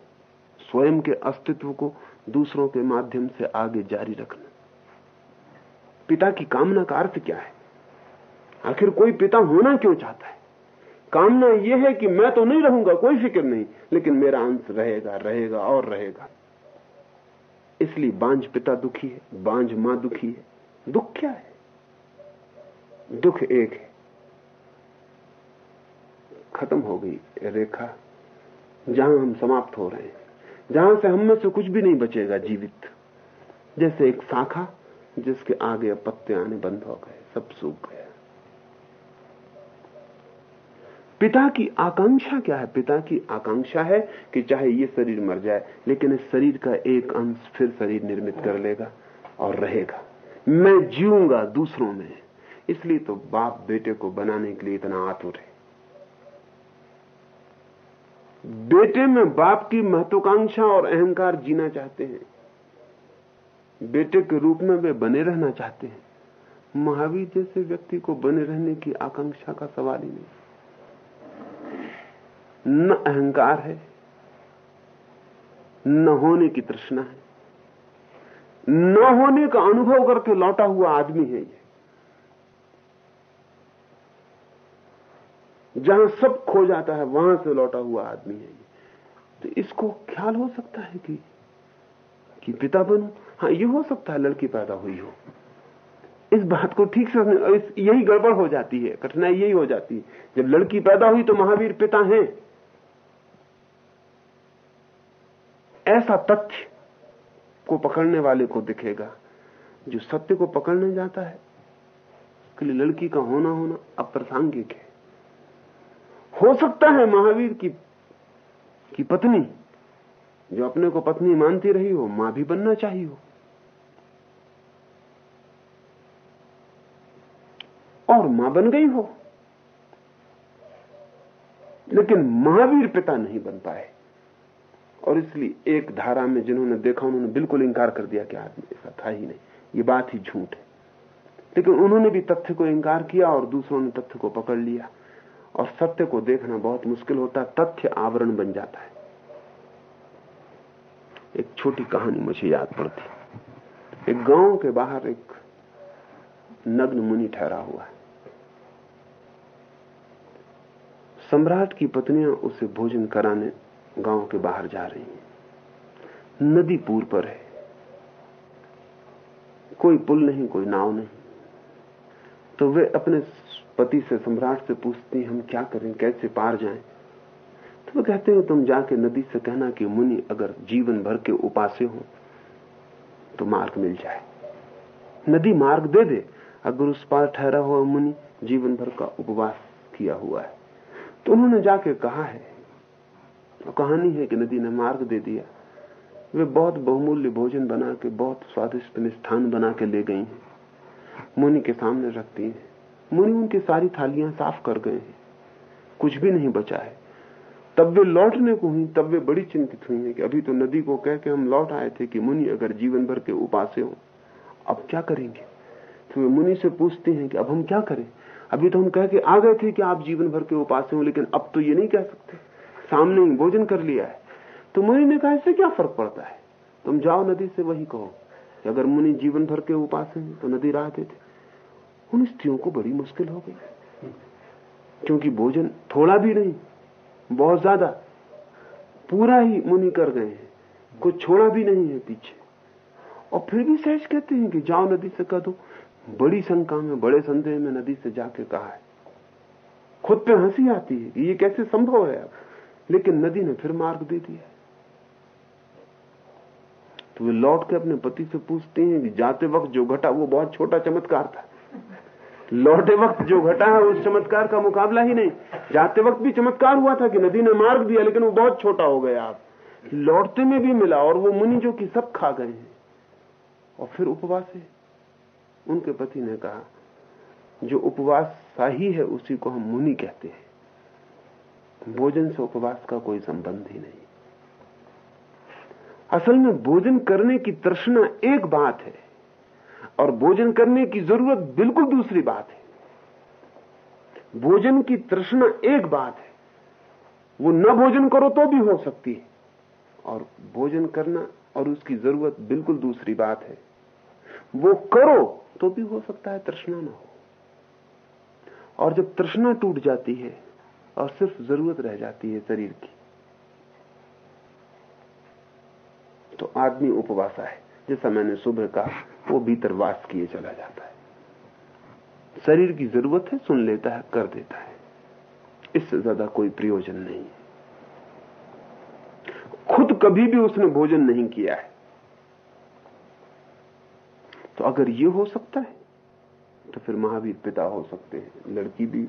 स्वयं के अस्तित्व को दूसरों के माध्यम से आगे जारी रखना। पिता की कामना का अर्थ क्या है? आखिर कोई पिता होना क्यों चाहता है? कामना यह है कि मैं तो नहीं रहूँगा, कोई फ़िक्र नहीं, लेकिन मेरा अंश रहेगा रहेगा और रहेगा। इसलिए बांझ पिता दुखी है, बांझ माँ दुखी है। दुख क्या है? दुख एक है। खत्म हो गई रेखा, जहाँ हम समाप्त हो रहे हैं, जहाँ से हम में से कुछ भी नहीं बचेगा जीवित। जैसे एक शाखा, जिसके आगे पत्ते आने बंद हो गए, सब सूख गया। पिता की आकांक्षा क्या है? पिता की आकांक्षा है कि चाहे ये शरीर मर जाए, लेकिन इस शरीर का एक अंश फिर शरीर निर्मित कर लेगा और रहेगा। मैं जीऊँगा दूसरों में। इसलिए तो बाप बेटे को बनाने के लिए इतना आतुर है। बेटे में बाप की महत्वाकांक्षा और अहंकार जीना चाहते हैं। बेटे के रूप में वे बने रहना चाहते हैं। महावीर जैसे व्यक्ति को बने रहने की आकांक्षा का सवाल ही नहीं। न अहंकार है, न होने की तृष्णा है। न होने का अनुभव करके लौटा हुआ आदमी है ये। जहाँ सब खो जाता है, वहाँ से लौटा हुआ आदमी है ये। तो इसको ख्याल हो सकता है कि कि पिता बनू? हाँ ये हो सकता है लड़की पैदा हुई हो। इस बात को ठीक से यही गड़बड़ हो जाती है, कठिनाई यही हो जाती है। जब लड़की पैदा हुई तो महावीर पिता हैं। ऐसा तथ्य को पकड़ने वाले को दिखेगा जो सत्य को पकड़ने जाता है। उसके लिए लड़की का होना होना अप्रासंगिक है। हो सकता है महावीर की की पत्नी, जो अपने को पत्नी मानती रही हो, माँ भी बनना चाहिए हो। और माँ बन गई हो। लेकिन महावीर पिता नहीं बन पाए। और इसलिए एक धारा में जिन्होंने देखा, उन्होंने बिल्कुल इंकार कर दिया कि आदमी ऐसा था ही नहीं। ये बात ही झूठ है। लेकिन उन्होंने भी तथ्य को इंकार किया और दूसरों ने तथ्य को पकड़ लिया। और सत्य को देखना बहुत मुश्किल होता है तथ्य आवरण बन जाता है। एक छोटी कहानी मुझे याद पड़ती। एक गाँव के बाहर एक नग्न मुनि ठहरा हुआ है। सम्राट की पत्नियाँ उसे भोजन कराने गाँव के बाहर जा रही है। नदी पूर पर है। कोई पुल नहीं, कोई नाव नहीं। तो वे अपने पति से, सम्राट से पूछती हम क्या करें? कैसे पार जाएँ? तो वे कहते हैं, तुम जाके नदी से कहना कि मुनि, अगर जीवन भर के उपासे हो तो मार्ग मिल जाए। नदी मार्ग दे दे। अगर उस पार ठहरा हुआ मुनि, जीवन भर का उपवास किया हुआ है। तो उन्होंने जाके कहा है कहानी है कि नदी ने मार्ग दे दिया। वे बहुत बहुमूल्य भोजन बना के, बहुत स्वादिष्ट मिष्ठान बना के ले गई हैं। मुनि के सामने रखती हैं। मुनि उनकी सारी थालियाँ साफ़ कर गए हैं। कुछ भी नहीं बचा है। तब वे लौटने को हुई, तब वे बड़ी चिंतित हुई है कि अभी तो नदी को कह के हम लौट आए थे कि मुनि अगर जीवन भर के उपासे हो, अब क्या करेंगे? तो वे मुनि से पूछती हैं कि अब हम क्या करें? अभी तो हम कह के आ गए थे कि आप जीवन भर के उपासे हो, लेकिन अब तो ये नहीं कह सकते। सामने ही भोजन कर लिया है। तो मुनि ने कहा, इससे क्या फ़र्क पड़ता है? तुम जाओ नदी से, वही कहो। कि अगर मुनि जीवन भर के उपास हैं तो नदी राह देते। उन स्त्रियों को बड़ी मुश्किल हो गई। क्योंकि भोजन थोड़ा भी नहीं, बहुत ज़्यादा। पूरा ही मुनि कर गए हैं। कुछ छोड़ा भी नहीं है पीछे। और फिर भी सहज कहते हैं कि जाओ नदी से कह दो, बड़ी शंका में, बड़े संदेह में नदी से जाके कहा है। खुद पे हँसी आती है ये कैसे संभव है अब? लेकिन नदी ने फिर मार्ग दे दिया तो वे लौट के अपने पति से पूछते हैं कि जाते वक्त जो घटा, वो बहुत छोटा चमत्कार था। लौटे वक्त जो घटा है उस चमत्कार का मुकाबला ही नहीं। जाते वक्त भी चमत्कार हुआ था कि नदी ने मार्ग दिया, लेकिन वो बहुत छोटा हो गया। आप लौटते में भी मिला और वो मुनि जो कि सब खा गए हैं। और फिर उपवास है। उनके पति ने कहा, जो उपवास शाही है, उसी को हम मुनि कहते हैं। भोजन से उपवास का कोई संबंध ही नहीं। असल में भोजन करने की तृष्णा एक बात है, और भोजन करने की ज़रूरत बिल्कुल दूसरी बात है। भोजन की तृष्णा एक बात है, वो न भोजन करो तो भी हो सकती है, और भोजन करना और उसकी ज़रूरत बिल्कुल दूसरी बात है। वो करो तो भी हो सकता है तृष्णा ना हो। और जब तृष्णा टूट जाती है और सिर्फ़ ज़रूरत रह जाती है शरीर की। तो आदमी उपवासा है। जैसा मैंने सुबह कहा वो भीतर वास किए चला जाता है। शरीर की ज़रूरत है, सुन लेता है, कर देता है। इससे ज़्यादा कोई प्रयोजन नहीं खुद कभी भी उसने भोजन नहीं किया है। तो अगर ये हो सकता है तो फिर महावीर पिता हो सकते हैं। लड़की भी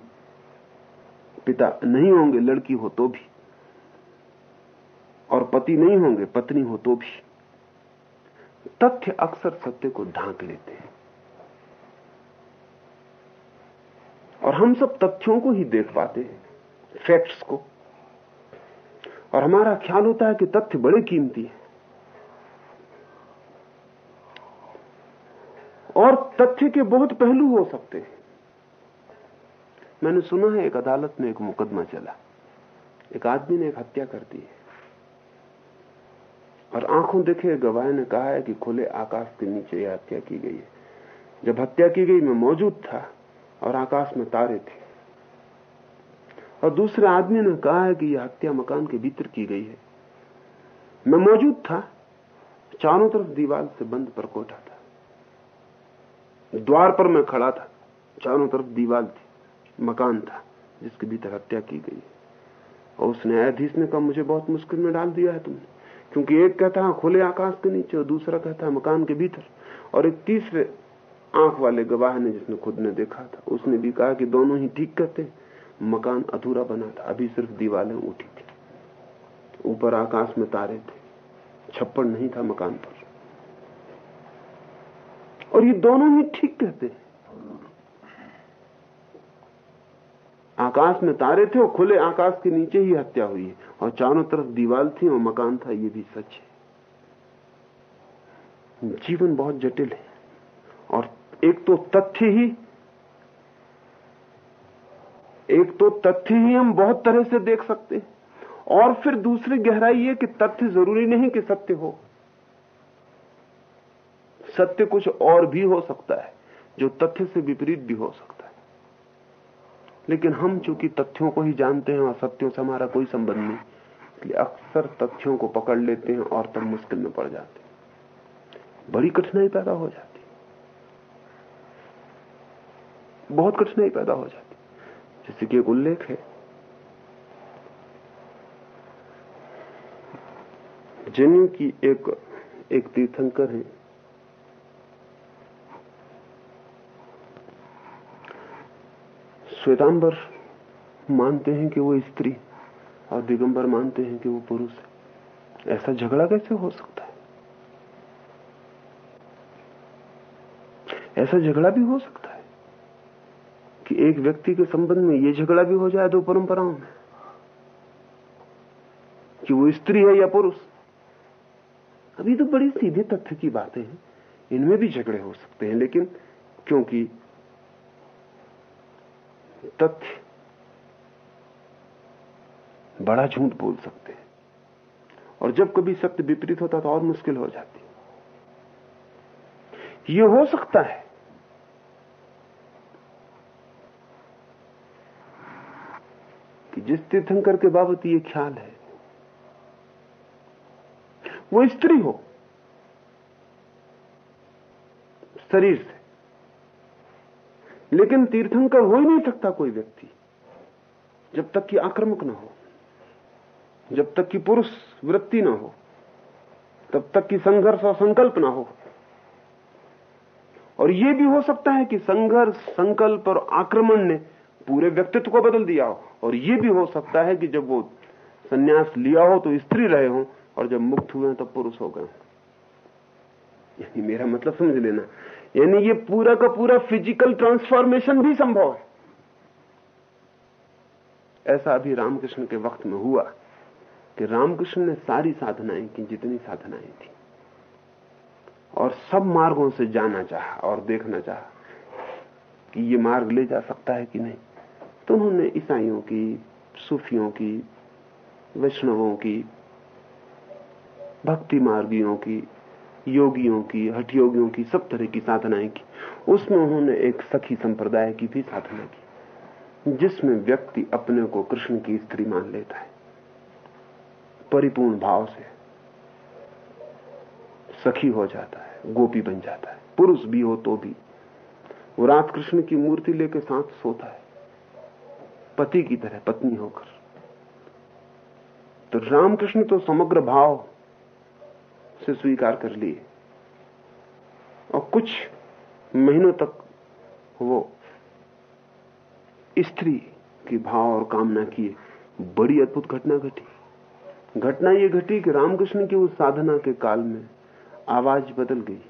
पिता नहीं होंगे, लड़की हो तो भी। और पति नहीं होंगे, पत्नी हो तो भी। तथ्य अक्सर सत्य को ढांक लेते हैं। और हम सब तथ्यों को ही देख पाते हैं फैक्ट्स को। और हमारा ख्याल होता है कि तथ्य बड़े कीमती है। और तथ्य के बहुत पहलू हो सकते हैं। मैंने सुना है एक अदालत में एक मुकदमा चला। एक आदमी ने एक हत्या कर दी है। और आँखों देखे गवाह ने कहा है कि खुले आकाश के नीचे यह हत्या की गई है। जब हत्या की गई, मैं मौजूद था और आकाश में तारे थे। और दूसरे आदमी ने कहा है कि यह हत्या मकान के भीतर की गई है। मैं मौजूद था, चारों तरफ़ दीवार से बंद पर कोठा था। द्वार पर मैं खड़ा था, चारों तरफ़ दीवार थी। मकान था, जिसके भीतर हत्या की गई। और उस न्यायाधीश ने कहा, मुझे बहुत मुश्किल में डाल दिया है तुमने। क्योंकि एक कहता है खुले आकाश के नीचे, और दूसरा कहता है, मकान के भीतर। और एक तीसरे आँख वाले गवाह ने, जिसने खुद ने देखा था, उसने भी कहा कि दोनों ही ठीक कहते मकान अधूरा बना था, अभी सिर्फ़ दीवारें उठी थी। ऊपर आकाश में तारे थे छप्पड़ नहीं था मकान पर। और ये दोनों ही ठीक कहते हैं। आकाश में तारे थे और खुले आकाश के नीचे ही हत्या हुई है। और चारों तरफ़ दीवार थी और मकान था, ये भी सच है। जीवन बहुत जटिल है। और एक तो तथ्य ही, एक तो तथ्य ही हम बहुत तरह से देख सकते हैं। और फिर दूसरी गहराई है कि तथ्य ज़रूरी नहीं कि सत्य हो। सत्य कुछ और भी हो सकता है, जो तथ्य से विपरीत भी हो सकता है। लेकिन हम चूँकि तथ्यों को ही जानते हैं और सत्यों से हमारा कोई संबंध नहीं, इसलिए अक्सर तथ्यों को पकड़ लेते हैं और तब मुश्किल में पड़ जाते हैं। बड़ी कठिनाई पैदा हो जाती बहुत कठिनाई पैदा हो जाती जैसे कि एक उल्लेख है। जन्यू की एक एक तीर्थंकर है। श्वेतांबर मानते हैं कि वो स्त्री और दिगंबर मानते हैं कि वो पुरुष है। ऐसा झगड़ा कैसे हो सकता है? ऐसा झगड़ा भी हो सकता है कि एक व्यक्ति के संबंध में ये झगड़ा भी हो जाए दो परंपराओं में कि वो स्त्री है या पुरुष। अभी तो बड़ी सीधे तथ्य की बातें हैं। इनमें भी झगड़े हो सकते हैं, लेकिन क्योंकि तथ्य। बड़ा झूठ बोल सकते हैं। और जब कभी सत्य विपरीत होता तो और मुश्किल हो जाती। ये हो सकता है। कि जिस तीर्थंकर के बाबत ये ख्याल है, वो स्त्री हो। शरीर से। लेकिन तीर्थंकर हो ही नहीं सकता कोई व्यक्ति, जब तक कि आक्रमक ना हो, जब तक कि पुरुष वृत्ति ना हो, तब तक कि संघर्ष और संकल्प ना हो। और यह भी हो सकता है कि संघर्ष, संकल्प और आक्रमण ने पूरे व्यक्तित्व को बदल दिया हो। और यह भी हो सकता है कि जब वो सन्यास लिया हो तो स्त्री रहे हो, और जब मुक्त हुए तब पुरुष हो गए यानी मेरा मतलब समझ लेना। यानी ये पूरा का पूरा फ़िज़िकल ट्रांसफॉर्मेशन भी संभव है। ऐसा अभी रामकृष्ण के वक्त में हुआ कि रामकृष्ण ने सारी साधनाएँ की, जितनी साधनाएँ थी, और सब मार्गों से जाना चाहा और देखना चाहा कि ये मार्ग ले जा सकता है कि नहीं। तो उन्होंने ईसाइयों की, सूफियों की, वैष्णवों की, भक्ति मार्गियों की योगियों की हठयोगियों की, सब तरह की साधनाएँ की। उसमें उन्होंने एक सखी संप्रदाय की भी साधना की, जिसमें व्यक्ति अपने को कृष्ण की स्त्री मान लेता है। परिपूर्ण भाव से सखी हो जाता है, गोपी बन जाता है, पुरुष भी हो तो भी। वो रात कृष्ण की मूर्ति लेकर साथ सोता है, पति की तरह पत्नी होकर। तो रामकृष्ण तो समग्र भाव से स्वीकार कर लिए। और कुछ महीनों तक वो स्त्री की भाव और कामना किए बड़ी अद्भुत घटना घटी। घटना ये घटी कि रामकृष्ण की उस साधना के काल में आवाज़ बदल गई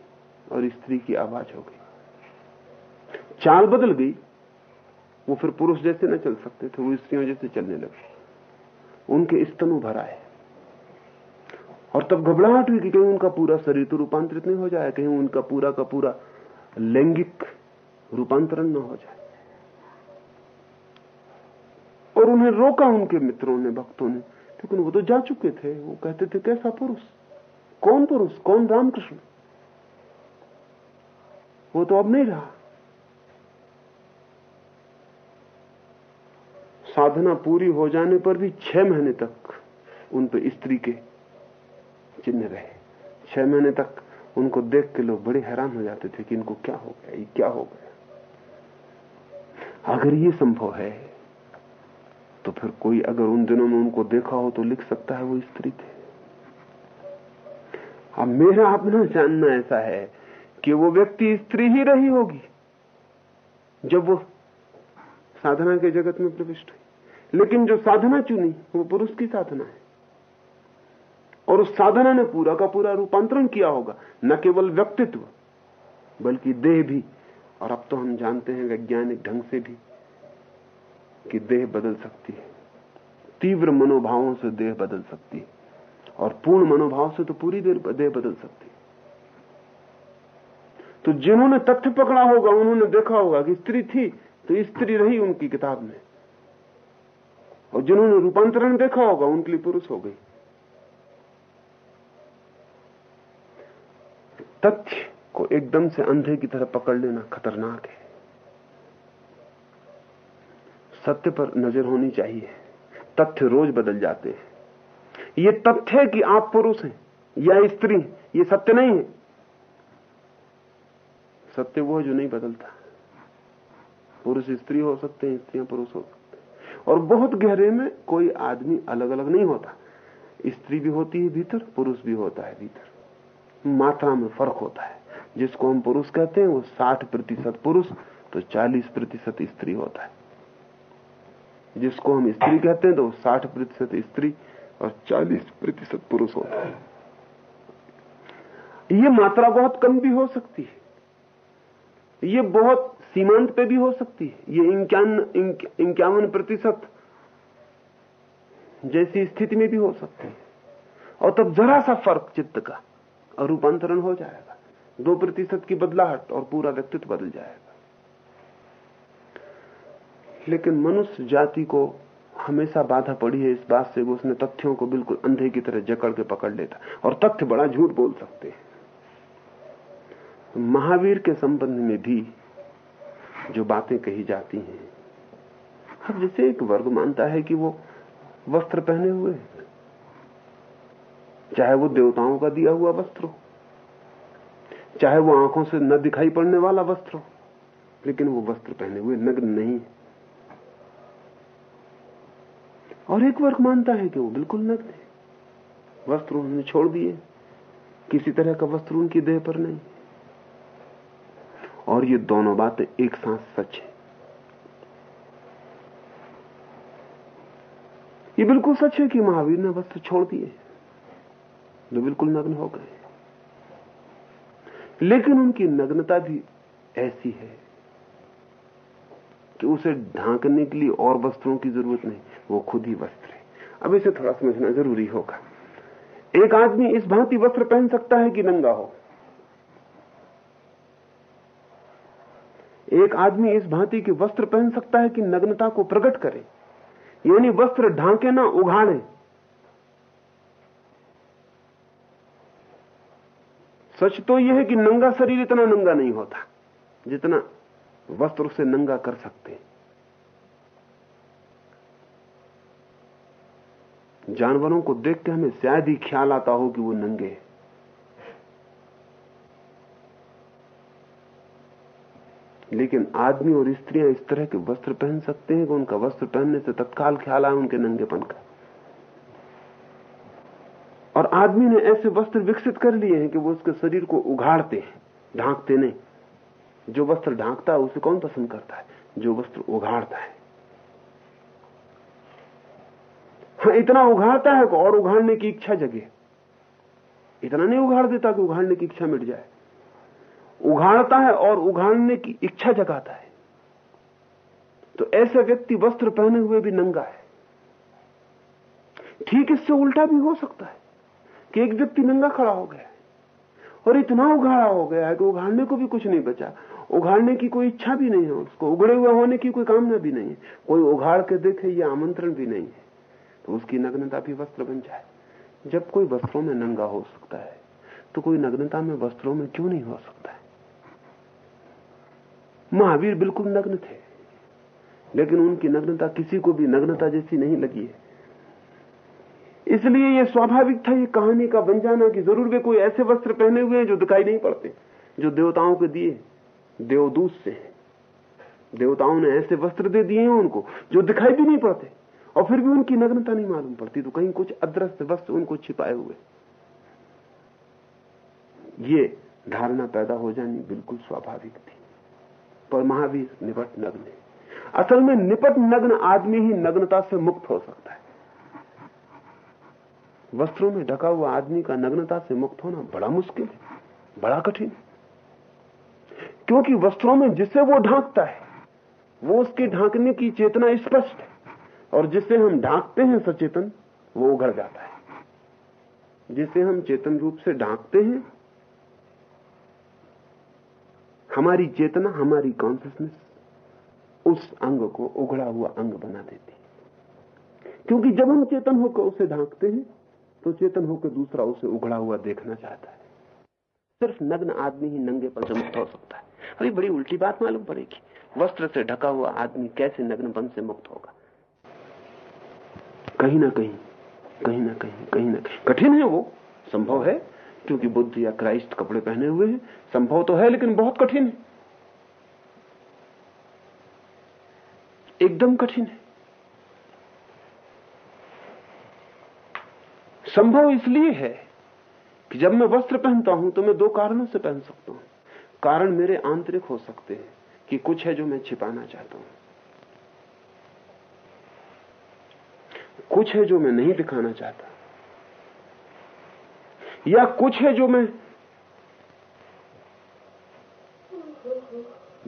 और स्त्री की आवाज़ हो गई। चाल बदल गई। वो फिर पुरुष जैसे न चल सकते थे, वो स्त्रियों जैसे चलने लगे। उनके स्तनु है और तब घबराहट हुई कि कहीं उनका पूरा शरीर तो रूपांतरित नहीं हो जाए, कहीं उनका पूरा का पूरा लैंगिक रूपांतरण न हो जाए। और उन्हें रोका उनके मित्रों ने, भक्तों ने लेकिन वो तो जा चुके थे, वो कहते थे, कैसा पुरुष? कौन पुरुष? कौन रामकृष्ण? वो तो अब नहीं रहा। साधना पूरी हो जाने पर भी छह महीने तक उन पर स्त्री के चिन्ह रहे। छह महीने तक उनको देख के लोग बड़े हैरान हो जाते थे कि इनको क्या हो गया, ये क्या हो गया। अगर ये संभव है तो फिर कोई अगर उन दिनों में उनको देखा हो तो लिख सकता है वो स्त्री थे। अब मेरा अपना जानना ऐसा है कि वो व्यक्ति स्त्री ही रही होगी, जब वो साधना के जगत में प्रविष्ट हुई। लेकिन जो साधना चुनी, वो पुरुष की साधना है। और उस साधना ने पूरा का पूरा रूपांतरण किया होगा, न केवल व्यक्तित्व, बल्कि देह भी। और अब तो हम जानते हैं वैज्ञानिक ढंग से भी कि देह बदल सकती है। तीव्र मनोभावों से देह बदल सकती है। और पूर्ण मनोभाव से तो पूरी देर देह बदल सकती है। तो जिन्होंने तथ्य पकड़ा होगा, उन्होंने देखा होगा कि स्त्री थी तो स्त्री रही उनकी किताब में। और जिन्होंने रूपांतरण देखा होगा, उनके लिए पुरुष हो गई। तथ्य को एकदम से अंधे की तरह पकड़ लेना खतरनाक है। सत्य पर नज़र होनी चाहिए। तथ्य रोज बदल जाते हैं। ये तथ्य है कि आप पुरुष हैं, या स्त्री ये सत्य नहीं है। सत्य वो है जो नहीं बदलता। पुरुष स्त्री हो सकते हैं, स्त्रियाँ पुरुष हो सकते हैं। और बहुत गहरे में कोई आदमी अलग अलग नहीं होता। स्त्री भी होती है भीतर, पुरुष भी होता है भीतर। मात्रा में फ़र्क होता है। जिसको हम पुरुष कहते हैं, वो साठ प्रतिशत पुरुष तो चालीस प्रतिशत स्त्री होता है। जिसको हम स्त्री कहते हैं तो साठ प्रतिशत स्त्री और चालीस प्रतिशत पुरुष होता है। ये मात्रा बहुत कम भी हो सकती है। ये बहुत सीमांत पे भी हो सकती है। ये इक्यावन प्रतिशत जैसी स्थिति में भी हो सकती है। और तब जरा सा फ़र्क चित्त का। और रूपांतरण हो जाएगा। दो प्रतिशत की बदलाहट और पूरा व्यक्तित्व बदल जाएगा। लेकिन मनुष्य जाति को हमेशा बाधा पड़ी है, इस बात से उसने तथ्यों को बिल्कुल अंधे की तरह जकड़ के पकड़ लेता। और तथ्य बड़ा झूठ बोल सकते हैं। महावीर के संबंध में भी जो बातें कही जाती हैं, अब जैसे एक वर्ग मानता है कि वो वस्त्र पहने हुए चाहे वो देवताओं का दिया हुआ वस्त्र हो, चाहे वो आँखों से न दिखाई पड़ने वाला वस्त्र हो, लेकिन वो वस्त्र पहने हुए नग्न नहीं और एक वर्ग मानता है कि वो बिल्कुल नग्न है। वस्त्र उन्होंने छोड़ दिए। किसी तरह का वस्त्र उनकी देह पर नहीं। और ये दोनों बातें एक साथ सच है। ये बिल्कुल सच है कि महावीर ने वस्त्र छोड़ दिए जो बिल्कुल नग्न हो गए। लेकिन उनकी नग्नता भी ऐसी है कि उसे ढांकने के लिए और वस्त्रों की ज़रूरत नहीं, वो खुद ही वस्त्र है। अब इसे थोड़ा समझना ज़रूरी होगा। एक आदमी इस भांति वस्त्र पहन सकता है कि नंगा हो? एक आदमी इस भांति के वस्त्र पहन सकता है कि नग्नता को प्रकट करे, यानी वस्त्र ढांके ना, उघाड़े। सच तो यह है कि नंगा शरीर इतना नंगा नहीं होता, जितना वस्त्र से नंगा कर सकते हैं। जानवरों को देख के हमें शायद ही ख्याल आता हो कि वो नंगे हैं। लेकिन आदमी और स्त्रियाँ इस तरह के वस्त्र पहन सकते हैं कि उनका वस्त्र पहनने से तत्काल ख्याल आए उनके नंगेपन का। और आदमी ने ऐसे वस्त्र विकसित कर लिए हैं कि वो उसके शरीर को उघाड़ते हैं, ढांकते नहीं। जो वस्त्र ढांकता है, उसे कौन पसंद करता है? जो वस्त्र उघाड़ता है। हाँ इतना उघाड़ता है और उघाड़ने की इच्छा जगे। इतना नहीं उघाड़ देता कि उघाड़ने की इच्छा मिट जाए। उघाड़ता है और उघाड़ने की इच्छा जगाता है। तो ऐसे व्यक्ति वस्त्र पहने हुए भी नंगा है। ठीक इससे उल्टा भी हो सकता है। कि एक व्यक्ति नंगा खड़ा हो गया और इतना उघाड़ा हो गया है कि उघाड़ने को भी कुछ नहीं बचा। उघाड़ने की कोई इच्छा भी नहीं है, उसको उगड़े हुए होने की कोई कामना भी नहीं है। कोई उघाड़ के देखे यह आमंत्रण भी नहीं है तो उसकी नग्नता भी वस्त्र बन जाए। जब कोई वस्त्रों में नंगा हो सकता है तो कोई नग्नता में वस्त्रों में क्यों नहीं हो सकता है? महावीर बिल्कुल नग्न थे, लेकिन उनकी नग्नता किसी को भी नग्नता जैसी नहीं लगी है। इसलिए यह स्वाभाविक था, ये कहानी का बन जाना कि ज़रूर वे कोई ऐसे वस्त्र पहने हुए हैं जो दिखाई नहीं पड़ते, जो देवताओं के दिए देवदूत से देवताओं ने ऐसे वस्त्र दे दिए हैं उनको, जो दिखाई भी नहीं पड़ते, और फिर भी उनकी नग्नता नहीं मालूम पड़ती तो कहीं कुछ अदृश्य वस्त्र उनको छिपाए हुए। ये धारणा पैदा हो जानी बिल्कुल स्वाभाविक थी। पर महावीर निपट नग्न है। असल में निपट नग्न आदमी ही नग्नता से मुक्त हो सकता है। वस्त्रों में ढका हुआ आदमी का नग्नता से मुक्त होना बड़ा मुश्किल है, बड़ा कठिन। क्योंकि वस्त्रों में जिसे वो ढांकता है, वो उसके ढांकने की चेतना स्पष्ट है, और जिसे हम ढांकते हैं सचेतन, वो उघड़ जाता है। जिसे हम चेतन रूप से ढांकते हैं, हमारी चेतना, हमारी कॉन्सियसनेस उस अंग को उघड़ा हुआ अंग बना देती है। क्योंकि जब हम चेतन होकर उसे ढांकते हैं तो चेतन होकर दूसरा उसे उघड़ा हुआ देखना चाहता है। सिर्फ़ नग्न आदमी ही नंगे पर मुक्त हो सकता है। अभी बड़ी उल्टी बात मालूम पड़ेगी। वस्त्र से ढका हुआ आदमी कैसे नग्नपन से मुक्त होगा? कहीं ना कहीं कहीं ना कहीं कहीं ना कहीं। कठिन है वो। संभव है, क्योंकि बुद्ध या क्राइस्ट कपड़े पहने हुए हैं। संभव तो है, लेकिन बहुत कठिन है। एकदम कठिन है। संभव इसलिए है कि जब मैं वस्त्र पहनता हूँ तो मैं दो कारणों से पहन सकता हूँ। कारण मेरे आंतरिक हो सकते हैं कि कुछ है जो मैं छिपाना चाहता हूँ। कुछ है जो मैं नहीं दिखाना चाहता। या कुछ है जो मैं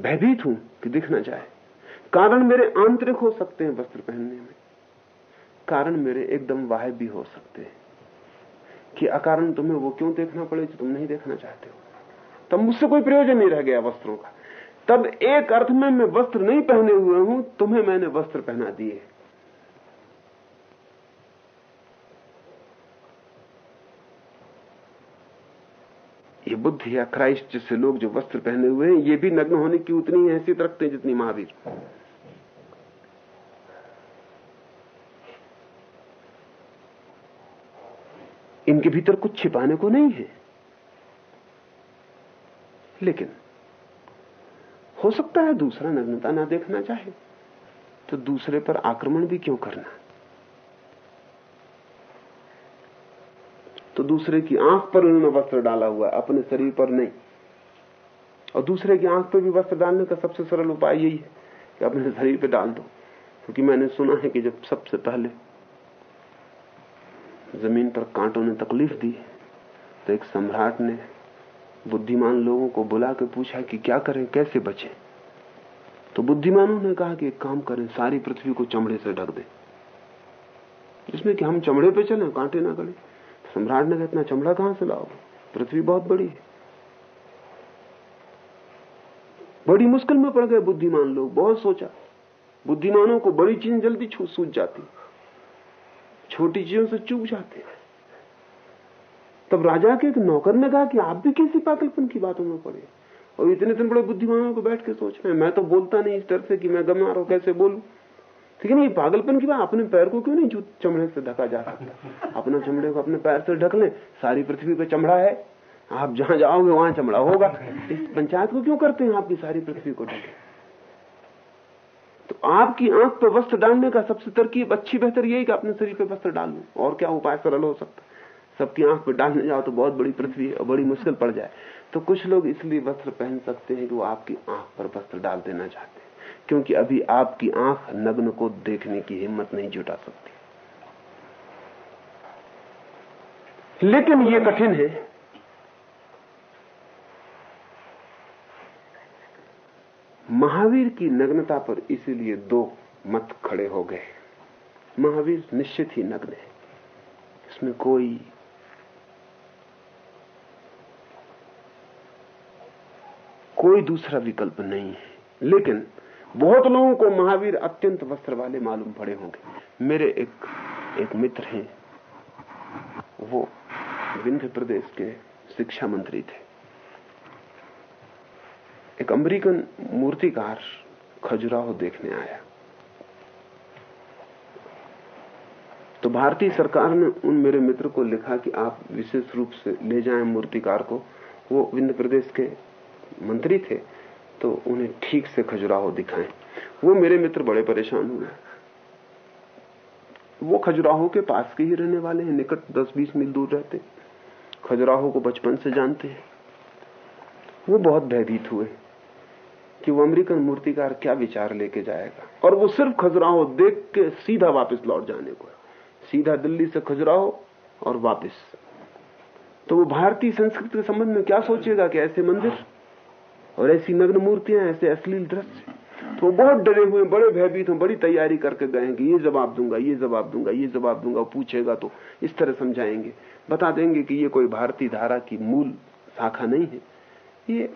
भयभीत हूँ कि दिख ना कारण मेरे आंतरिक हो सकते हैं वस्त्र पहनने में। कारण मेरे एकदम वाह भी हो सकते हैं। कि अकारण तुम्हें वो क्यों देखना पड़े जो तुम नहीं देखना चाहते हो? तब मुझसे कोई प्रयोजन नहीं रह गया वस्त्रों का। तब एक अर्थ में मैं वस्त्र नहीं पहने हुए हूँ, तुम्हें मैंने वस्त्र पहना दिए। ये बुद्ध या क्राइस्ट जैसे लोग जो वस्त्र पहने हुए हैं, ये भी नग्न होने की उतनी हैसियत रखते हैं जितनी महावीर। इनके भीतर कुछ छिपाने को नहीं है। लेकिन हो सकता है दूसरा नग्नता ना देखना चाहे तो दूसरे पर आक्रमण भी क्यों करना? तो दूसरे की आँख पर उन्होंने वस्त्र डाला हुआ है, अपने शरीर पर नहीं। और दूसरे की आँख पर भी वस्त्र डालने का सबसे सरल उपाय यही है कि अपने शरीर पर डाल दो, क्योंकि मैंने सुना है कि जब सबसे पहले ज़मीन पर कांटों ने तकलीफ़ दी तो एक सम्राट ने बुद्धिमान लोगों को बुला के पूछा कि क्या करें, कैसे बचें? तो बुद्धिमानों ने कहा कि एक काम करें, सारी पृथ्वी को चमड़े से ढक दें। जिसमें कि हम चमड़े पे चले, कांटे ना गड़े। सम्राट ने कहा, इतना चमड़ा कहाँ से लाओ पृथ्वी बहुत बड़ी है। बड़ी मुश्किल में पड़ गए बुद्धिमान लोग। बहुत सोचा। बुद्धिमानों को बड़ी चीज़ जल्दी सूझ जाती। छोटी चीज़ों से चूक जाते हैं। तब राजा के एक नौकर ने कहा कि आप भी किसी पागलपन की बातों में पड़े और इतने इतने बड़े बुद्धिमानों को बैठ के सोच रहे हैं। मैं तो बोलता नहीं इस डर से कि मैं गमा रहा, कैसे बोलू? ठीक है ना, ये पागलपन की बात, अपने पैर को क्यों नहीं जूत चमड़े से ढका जा सकता? अपने चमड़े को अपने पैर से ढक ले, सारी पृथ्वी पे चमड़ा है। आप जहाँ जाओगे, वहाँ चमड़ा होगा। इस पंचायत को क्यों करते हैं आपकी सारी पृथ्वी को ढके? तो आपकी आँख पर वस्त्र डालने का सबसे तरकीब अच्छी बेहतर यही कि अपने शरीर पर वस्त्र डाल लो और क्या उपाय सरल हो सकता सबकी आँख पर डालने जाओ तो बहुत बड़ी पृथ्वी और बड़ी मुश्किल पड़ जाए। तो कुछ लोग इसलिए वस्त्र पहन सकते हैं कि वो आपकी आँख पर वस्त्र डाल देना चाहते हैं। क्योंकि अभी आपकी आँख नग्न को देखने की हिम्मत नहीं जुटा सकती। लेकिन ये कठिन है महावीर की नग्नता पर इसीलिए दो मत खड़े हो गए। महावीर निश्चित ही नग्न है। इसमें कोई कोई दूसरा विकल्प नहीं है। लेकिन बहुत लोगों को महावीर अत्यंत वस्त्र वाले मालूम पड़े होंगे। मेरे एक एक मित्र हैं। वो विंध्य प्रदेश के शिक्षा मंत्री थे। एक अमेरिकन मूर्तिकार खजुराहो देखने आया। तो भारतीय सरकार ने उन मेरे मित्र को लिखा कि आप विशेष रूप से ले जाएँ मूर्तिकार को। वो विंध्य प्रदेश के मंत्री थे तो उन्हें ठीक से खजुराहो दिखाएँ। वो मेरे मित्र बड़े परेशान हुए। वो खजुराहो के पास के ही रहने वाले हैं, निकट 10-20 मील दूर रहते। खजुराहो को बचपन से जानते हैं। वो बहुत भयभीत हुए। कि वो अमेरिकन मूर्तिकार क्या विचार लेके जाएगा? और वो सिर्फ़ खजुराहो देख के सीधा वापस लौट जाने को सीधा दिल्ली से खजुराहो और वापस। तो वो भारतीय संस्कृति के संबंध में क्या सोचेगा कि ऐसे मंदिर और ऐसी नग्न मूर्तियाँ, ऐसे अश्लील दृश्य? तो बहुत डरे हुए बड़े भयभीत हैं, बड़ी तैयारी करके गए कि ये जवाब दूँगा, ये जवाब दूँगा, ये जवाब दूँगा। पूछेगा तो इस तरह समझाएँगे। बता देंगे कि ये कोई भारतीय धारा की मूल शाखा नहीं है। ये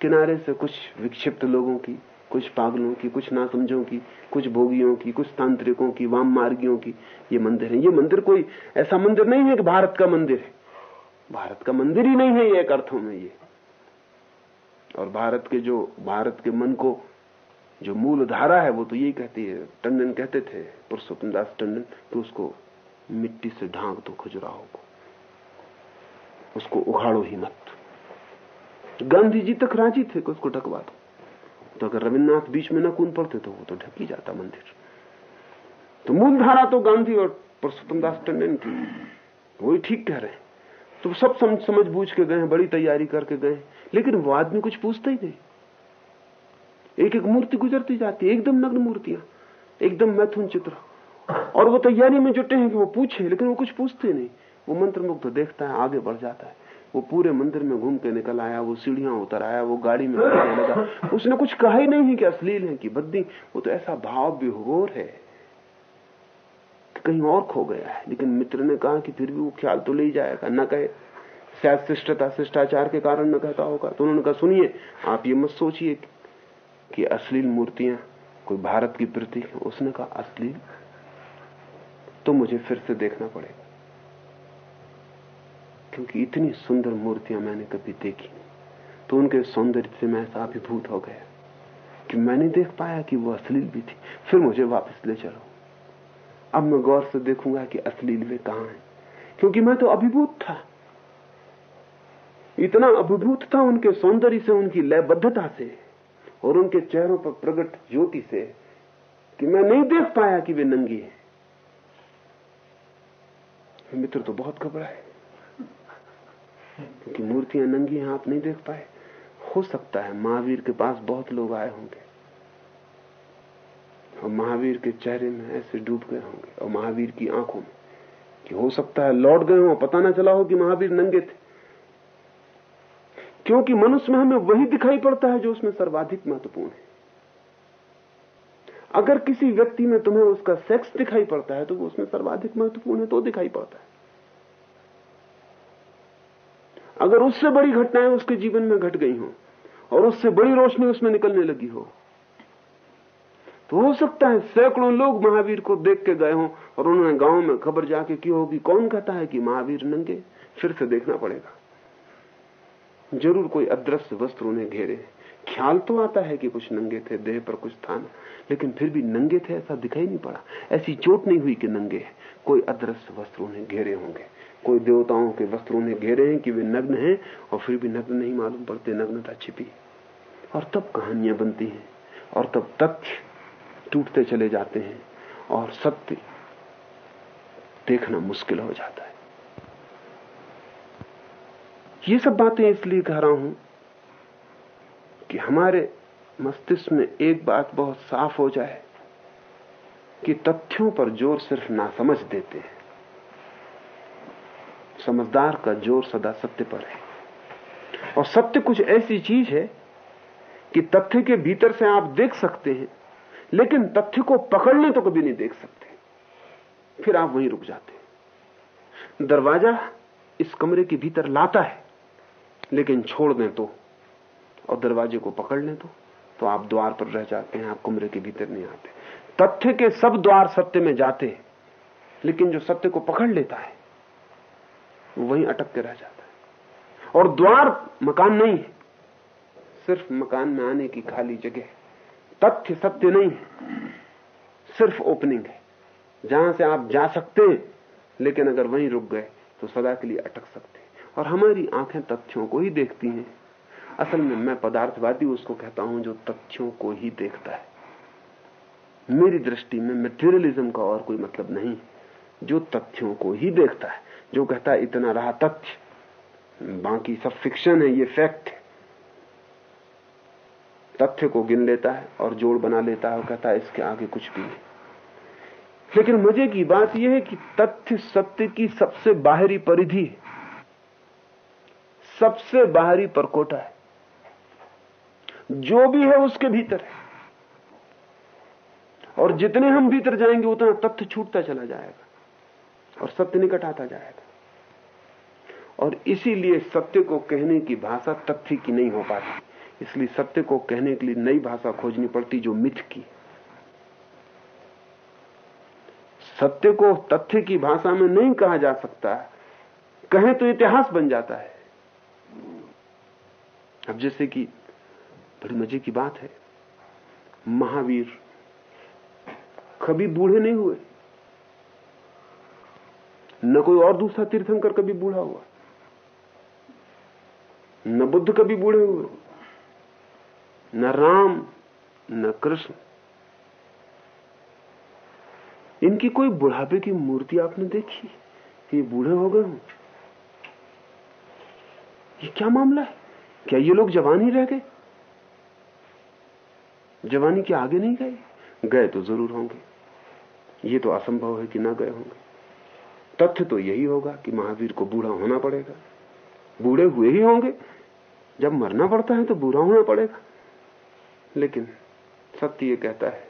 किनारे से कुछ विक्षिप्त लोगों की, कुछ पागलों की, कुछ नासमझों की, कुछ भोगियों की, कुछ तांत्रिकों की, वाम मार्गियों की ये मंदिर है। ये मंदिर कोई ऐसा मंदिर नहीं है कि भारत का मंदिर है। भारत का मंदिर ही नहीं है ये एक अर्थों में ये। और भारत के जो, भारत के मन को जो मूल धारा है, वो तो यही कहती है, टंडन कहते थे पुरुषोत्तम दास टंडन, कि उसको मिट्टी से ढांक दो खजुराहो को। उसको उखाड़ो ही मत। गांधी जी तक राज़ी थे उसको ढकवा दो तो अगर रविन्द्रनाथ बीच में न कूद पड़ते तो वो तो ढक ही जाता मंदिर। तो मूल धारा तो गांधी और पुरुषोत्तम दास टंडन की। वही ठीक कह रहे हैं। तो सब समझ समझ बूझ के गए बड़ी तैयारी करके गए लेकिन वो आदमी कुछ पूछता ही नहीं। एक एक मूर्ति गुजरती जाती है, एकदम नग्न मूर्तियाँ, एकदम मैथुन चित्र। और वो तैयारी में जुटे हैं कि वो पूछे, लेकिन वो कुछ पूछते नहीं। वो मंत्र मुग्ध देखता है, आगे बढ़ जाता है। वो पूरे मंदिर में घूम के निकल आया, वो सीढ़ियाँ उतर आया, वो गाड़ी में बैठने लगा। उसने कुछ कहा ही नहीं कि अश्लील है कि बद्दी। वो तो ऐसा भाव विभोर है कि कहीं और खो गया है। लेकिन मित्र ने कहा कि फिर भी वो ख्याल तो ले ही जाएगा। न कहे, शायद शिष्टता, शिष्टाचार के कारण न कहता होगा। तो उन्होंने कहा, सुनिए, आप ये मत सोचिए कि अश्लील मूर्तियाँ कोई भारत की प्रतीक है। उसने कहा, अश्लील? तो मुझे फिर से देखना पड़ेगा। क्योंकि इतनी सुंदर मूर्तियाँ मैंने कभी देखी तो उनके सौंदर्य से मैं ऐसा अभिभूत हो गया कि मैं नहीं देख पाया कि वो अश्लील भी थी। फिर मुझे वापस ले चलो। अब मैं गौर से देखूँगा कि अश्लील वे कहाँ है। क्योंकि मैं तो अभिभूत था। इतना अभिभूत था उनके सौंदर्य से, उनकी लयबद्धता से और उनके चेहरों पर प्रकट ज्योति से कि मैं नहीं देख पाया कि वे नंगी है। मित्र तो बहुत घबराए। क्योंकि मूर्तियाँ नंगी हैं, आप नहीं देख पाए। हो सकता है महावीर के पास बहुत लोग आए होंगे। और महावीर के चेहरे में ऐसे डूब गए होंगे, और महावीर की आँखों में कि हो सकता है लौट गए हो, पता ना चला हो कि महावीर नंगे थे। क्योंकि मनुष्य में हमें वही दिखाई पड़ता है जो उसमें सर्वाधिक महत्वपूर्ण है। अगर किसी व्यक्ति में तुम्हें उसका सेक्स दिखाई पड़ता है तो वो उसमें सर्वाधिक महत्वपूर्ण है तो दिखाई पड़ता है। अगर उससे बड़ी घटनाएँ उसके जीवन में घट गई हो, और उससे बड़ी रोशनी उसमें निकलने लगी हो तो हो सकता है सैकड़ों लोग महावीर को देख के गए हों, और उन्होंने गाँव में खबर जाके की होगी। कौन कहता है कि महावीर नंगे? फिर से देखना पड़ेगा। ज़रूर कोई अदृश्य वस्त्र उन्हें घेरे। ख्याल तो आता है कि कुछ नंगे थे, देह पर कुछ था लेकिन फिर भी नंगे थे ऐसा दिखाई नहीं पड़ा। ऐसी चोट नहीं हुई कि नंगे है। कोई अदृश्य वस्त्र उन्हें घेरे होंगे। कोई देवताओं के वस्त्र उन्हें घेरे हैं कि वे नग्न हैं, और फिर भी नग्न नहीं मालूम पड़ते, नग्नता छिपी। और तब कहानियाँ बनती हैं, और तब तथ्य टूटते चले जाते हैं, और सत्य देखना मुश्किल हो जाता है। ये सब बातें इसलिए कह रहा हूँ कि हमारे मस्तिष्क में एक बात बहुत साफ़ हो जाए कि तथ्यों पर ज़ोर सिर्फ़ ना समझ देते हैं। समझदार का ज़ोर सदा सत्य पर है। और सत्य कुछ ऐसी चीज़ है कि तथ्य के भीतर से आप देख सकते हैं, लेकिन तथ्य को पकड़ने तो कभी नहीं देख सकते। फिर आप वहीं रुक जाते हैं। दरवाज़ा इस कमरे के भीतर लाता है, लेकिन छोड़ दें तो और दरवाजे को पकड़ लें तो तो आप द्वार पर रह जाते हैं, आप कमरे के भीतर नहीं आते। तथ्य के सब द्वार सत्य में जाते हैं, लेकिन जो सत्य को पकड़ लेता है वहीं अटक के रह जाता है। और द्वार मकान नहीं है। सिर्फ़ मकान में आने की खाली जगह तथ्य सत्य नहीं है। सिर्फ़ ओपनिंग है। जहाँ से आप जा सकते हैं, लेकिन अगर वहीं रुक गए तो सदा के लिए अटक सकते हैं। और हमारी आँखें तथ्यों को ही देखती हैं। असल में मैं पदार्थवादी उसको कहता हूँ जो तथ्यों को ही देखता है। मेरी दृष्टि में मेटेरियलिज्म का और कोई मतलब नहीं जो तथ्यों को ही देखता है। जो कहता है, इतना रहा तथ्य। बाकी सब फिक्शन है, ये फैक्ट है। तथ्य को गिन लेता है और जोड़ बना लेता है और कहता है, इसके आगे कुछ भी नहीं। लेकिन मज़े की बात यह है कि तथ्य सत्य की सबसे बाहरी परिधि है। सबसे बाहरी परकोटा है। जो भी है, उसके भीतर है। और जितने हम भीतर जाएँगे, उतना तथ्य छूटता चला जाएगा। और सत्य निकट आता जाएगा और इसीलिए सत्य को कहने की भाषा तथ्य की नहीं हो पाती। इसलिए सत्य को कहने के लिए नई भाषा खोजनी पड़ती जो मिथ की। सत्य को तथ्य की भाषा में नहीं कहा जा सकता। कहें तो इतिहास बन जाता है। अब जैसे कि बड़ी मज़े की बात है। महावीर कभी बूढ़े नहीं हुए। न कोई और दूसरा तीर्थंकर कभी बूढ़ा हुआ। न बुद्ध कभी बूढ़े हुए न राम, न कृष्ण। इनकी कोई बुढ़ापे की मूर्ति आपने देखी? ये बूढ़े हो गए हों? ये क्या मामला है? क्या ये लोग जवान ही रह गए? जवानी के आगे नहीं गए? गए तो ज़रूर होंगे। ये तो असंभव है कि ना गए होंगे। तथ्य तो यही होगा कि महावीर को बूढ़ा होना पड़ेगा। बूढ़े हुए ही होंगे। जब मरना पड़ता है तो बुरा होना पड़ेगा। लेकिन सत्य ये कहता है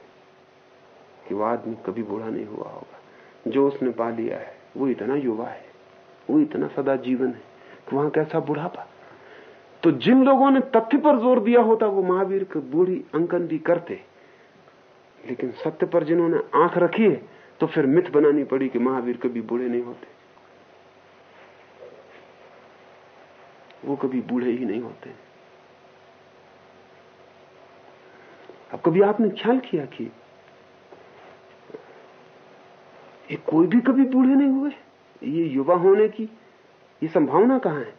कि वो आदमी कभी बूढ़ा नहीं हुआ होगा। जो उसने पा लिया है, वो इतना युवा है, वो इतना सदा जीवन है कि वहाँ कैसा बुढ़ापा। तो जिन लोगों ने तथ्य पर ज़ोर दिया होता, वो महावीर के बूढ़ी अंकन भी करते। लेकिन सत्य पर जिन्होंने आँख रखी है तो फिर मिथ बनानी पड़ी कि महावीर कभी बूढ़े नहीं होते। वो कभी बूढ़े ही नहीं होते। अब कभी आपने ख्याल किया कि ये कोई भी कभी बूढ़े नहीं हुए? ये युवा होने की ये संभावना कहाँ है?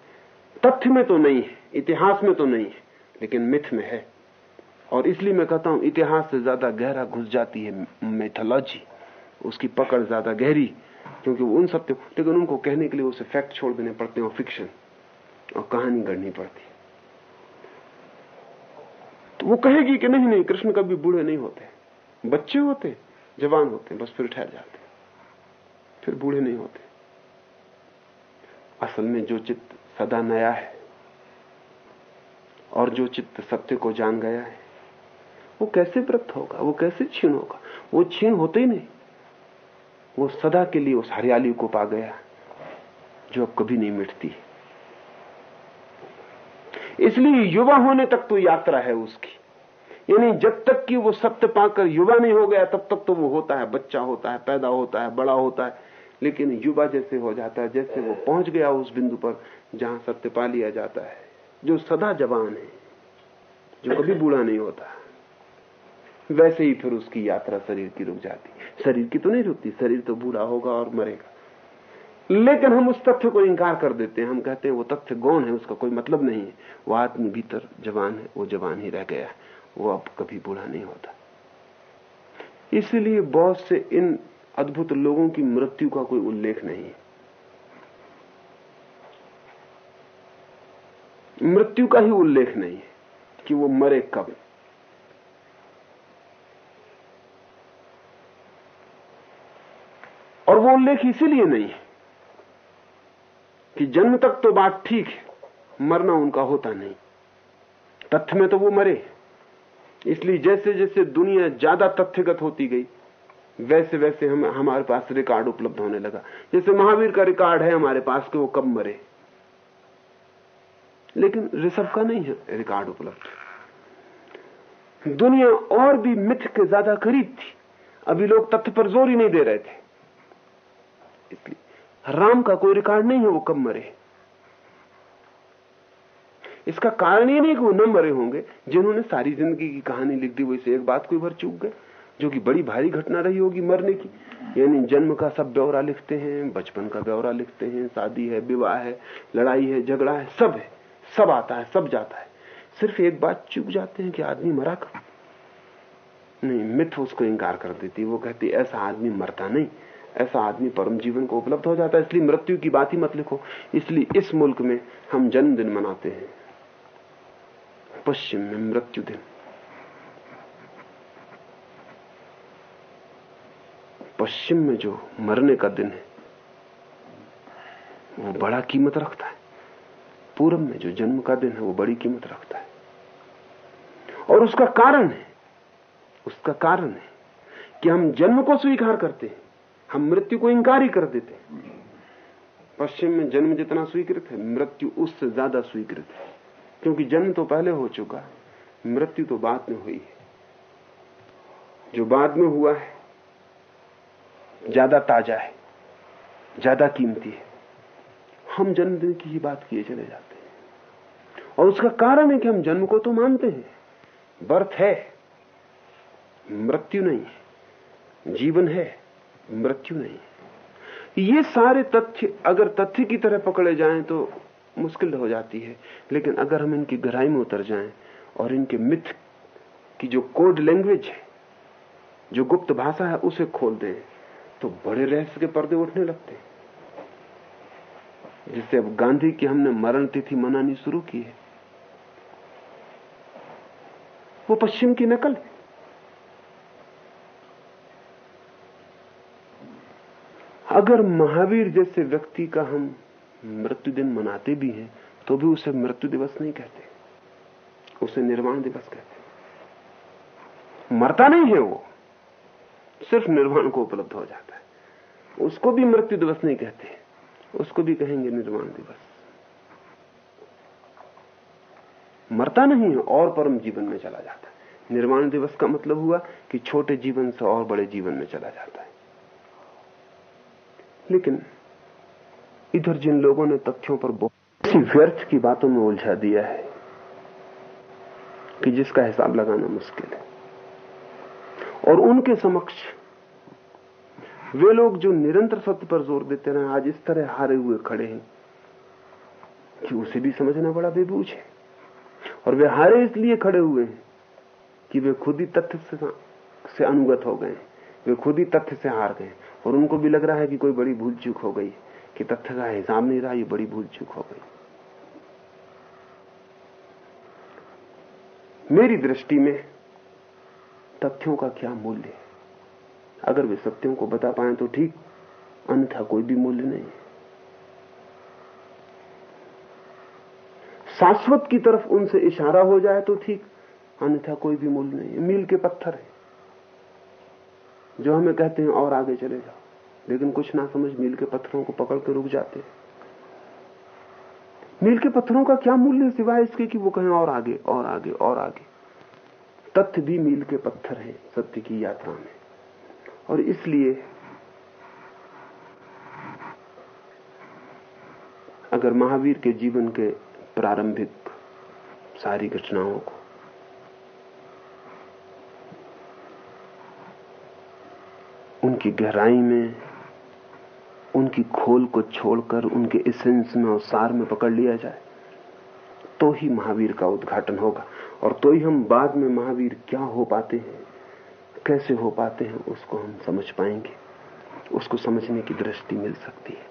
तथ्य में तो नहीं है, इतिहास में तो नहीं है, लेकिन मिथ में है। और इसलिए मैं कहता हूँ, इतिहास से ज़्यादा गहरा घुस जाती है मेथोलॉजी। उसकी पकड़ ज़्यादा गहरी, क्योंकि उन सत्य लेकिन उनको कहने के लिए उसे फैक्ट छोड़ देने पड़ते हैं और फिक्शन और कहानी गढ़नी पड़ती तो वो कहेगी कि नहीं नहीं, कृष्ण कभी बूढ़े नहीं होते, बच्चे होते, जवान होते, बस फिर ठहर जाते, फिर बूढ़े नहीं होते। असल में जो चित्त सदा नया है, और जो चित्त सत्य को जान गया है, वो कैसे व्रत होगा, वो कैसे छीन होगा? वो छीन होते ही नहीं। वो सदा के लिए उस हरियाली को पा गया, जो अब कभी नहीं मिटती। इसलिए युवा होने तक तो यात्रा है उसकी। यानी जब तक कि वो सत्य पाकर युवा नहीं हो गया, तब तक तो वो होता है, बच्चा होता है, पैदा होता है, बड़ा होता है। लेकिन युवा जैसे हो जाता है, जैसे वो पहुँच गया उस बिंदु पर जहाँ सत्य पा लिया जाता है, जो सदा जवान है, जो कभी बूढ़ा नहीं होता। वैसे ही फिर उसकी यात्रा शरीर की रुक जाती। शरीर की तो नहीं रुकती, शरीर तो बूढ़ा होगा और मरेगा। लेकिन हम उस तथ्य को इंकार कर देते हैं। हम कहते हैं, वो तथ्य गौण है, उसका कोई मतलब नहीं है। वो आदमी भीतर जवान है, वो जवान ही रह गया वो अब कभी बूढ़ा नहीं होता। इसलिए बहुत से इन अद्भुत लोगों की मृत्यु का कोई उल्लेख नहीं है। मृत्यु का ही उल्लेख नहीं है कि वो मरे कब। वो उल्लेख इसीलिए नहीं कि जन्म तक तो बात ठीक है, मरना उनका होता नहीं। तथ्य में तो वो मरे इसलिए जैसे जैसे दुनिया ज़्यादा तथ्यगत होती गई वैसे वैसे हम, हमारे पास रिकॉर्ड उपलब्ध होने लगा। जैसे महावीर का रिकॉर्ड है हमारे पास कि वो कब मरे। लेकिन ऋषभ का नहीं है रिकॉर्ड उपलब्ध। दुनिया और भी मिथ के ज़्यादा करीब थी। अभी लोग तथ्य पर ज़ोर ही नहीं दे रहे थे। राम का कोई रिकॉर्ड नहीं है, वो कब मरे? इसका कारण ये नहीं कि वो न मरे होंगे, जिन्होंने सारी ज़िंदगी की कहानी लिख दी वैसे एक बात कोई भर चूक गए, जो कि बड़ी भारी घटना रही होगी मरने की। यानी जन्म का सब ब्यौरा लिखते हैं, बचपन का ब्यौरा लिखते हैं, शादी है, विवाह है, लड़ाई है, झगड़ा है, सब है, सब आता है, सब जाता है। सिर्फ़ एक बात चूक जाते हैं कि आदमी मरा कब? नहीं, मिथ उसको इंकार कर देती, वो कहती, ऐसा आदमी मरता नहीं। ऐसा आदमी परम जीवन को उपलब्ध हो जाता है, इसलिए मृत्यु की बात ही मत लिखो। इसलिए इस मुल्क में हम जन्मदिन मनाते हैं। पश्चिम में मृत्यु दिन। पश्चिम में जो मरने का दिन है, वो बड़ा कीमत रखता है। पूरब में जो जन्म का दिन है, वो बड़ी कीमत रखता है। और उसका कारण है, उसका कारण है कि हम जन्म को स्वीकार करते हैं। हम मृत्यु को इंकार ही कर देते पश्चिम में जन्म जितना स्वीकृत है, मृत्यु उससे ज़्यादा स्वीकृत है। क्योंकि जन्म तो पहले हो चुका मृत्यु तो बाद में हुई है। जो बाद में हुआ है, ज़्यादा ताज़ा है, ज़्यादा कीमती है। हम जन्मदिन की ही बात किए चले जाते हैं। और उसका कारण है कि हम जन्म को तो मानते हैं। बर्थ है, मृत्यु नहीं है, जीवन है। मृत्यु नहीं। ये सारे तथ्य, अगर तथ्य की तरह पकड़े जाएँ तो मुश्किल हो जाती है। लेकिन अगर हम इनकी गहराई में उतर जाएँ और इनके मिथ की जो कोड लैंग्वेज है, जो गुप्त भाषा है, उसे खोल दें तो बड़े रहस्य के पर्दे उठने लगते हैं। जिससे अब गांधी की हमने मरण तिथि मनानी शुरू की है। वो पश्चिम की नकल है। अगर महावीर जैसे व्यक्ति का हम मृत्यु दिन मनाते भी हैं तो भी उसे मृत्यु दिवस नहीं कहते। उसे निर्वाण दिवस कहते मरता नहीं है वो। सिर्फ़ निर्वाण को उपलब्ध हो जाता है। उसको भी मृत्यु दिवस नहीं कहते। उसको भी कहेंगे निर्वाण दिवस। मरता नहीं है, और परम जीवन में चला जाता है। निर्वाण दिवस का मतलब हुआ कि छोटे जीवन से और बड़े जीवन में चला जाता है। लेकिन इधर जिन लोगों ने तथ्यों पर बहुत व्यर्थ की बातों में उलझा दिया है कि जिसका हिसाब लगाना मुश्किल है। और उनके समक्ष वे लोग जो निरंतर सत्य पर ज़ोर देते रहे आज इस तरह हारे हुए खड़े हैं कि उसे भी समझना बड़ा बेबूझ है। और वे हारे इसलिए खड़े हुए हैं कि वे खुद ही तथ्य से, से अनुगत हो गए वे खुद ही तथ्य से हार गए और उनको भी लग रहा है कि कोई बड़ी भूल चूक हो गई, कि तथ्य का हिसाब नहीं रहा, ये बड़ी भूल चूक हो गई। मेरी दृष्टि में तथ्यों का क्या मूल्य है? अगर वे सत्यों को बता पाए तो ठीक, अन्यथा कोई भी मूल्य नहीं शाश्वत की तरफ़ उनसे इशारा हो जाए तो ठीक, अन्यथा कोई भी मूल्य नहीं मील के पत्थर है। जो हमें कहते हैं, और आगे चले जाओ। लेकिन कुछ ना समझ मील के पत्थरों को पकड़ के रुक जाते हैं। मील के पत्थरों का क्या मूल्य सिवाय इसके कि वो कहें, और आगे और आगे और आगे? तथ्य भी मील के पत्थर है, सत्य की यात्रा में। और इसलिए अगर महावीर के जीवन के प्रारंभिक सारी घटनाओं को उनकी गहराई में, उनकी खोल को छोड़कर उनके इसेंस में और सार में पकड़ लिया जाए तो ही महावीर का उद्घाटन होगा। और तो ही हम बाद में महावीर क्या हो पाते हैं, कैसे हो पाते हैं, उसको हम समझ पाएँगे। उसको समझने की दृष्टि मिल सकती है।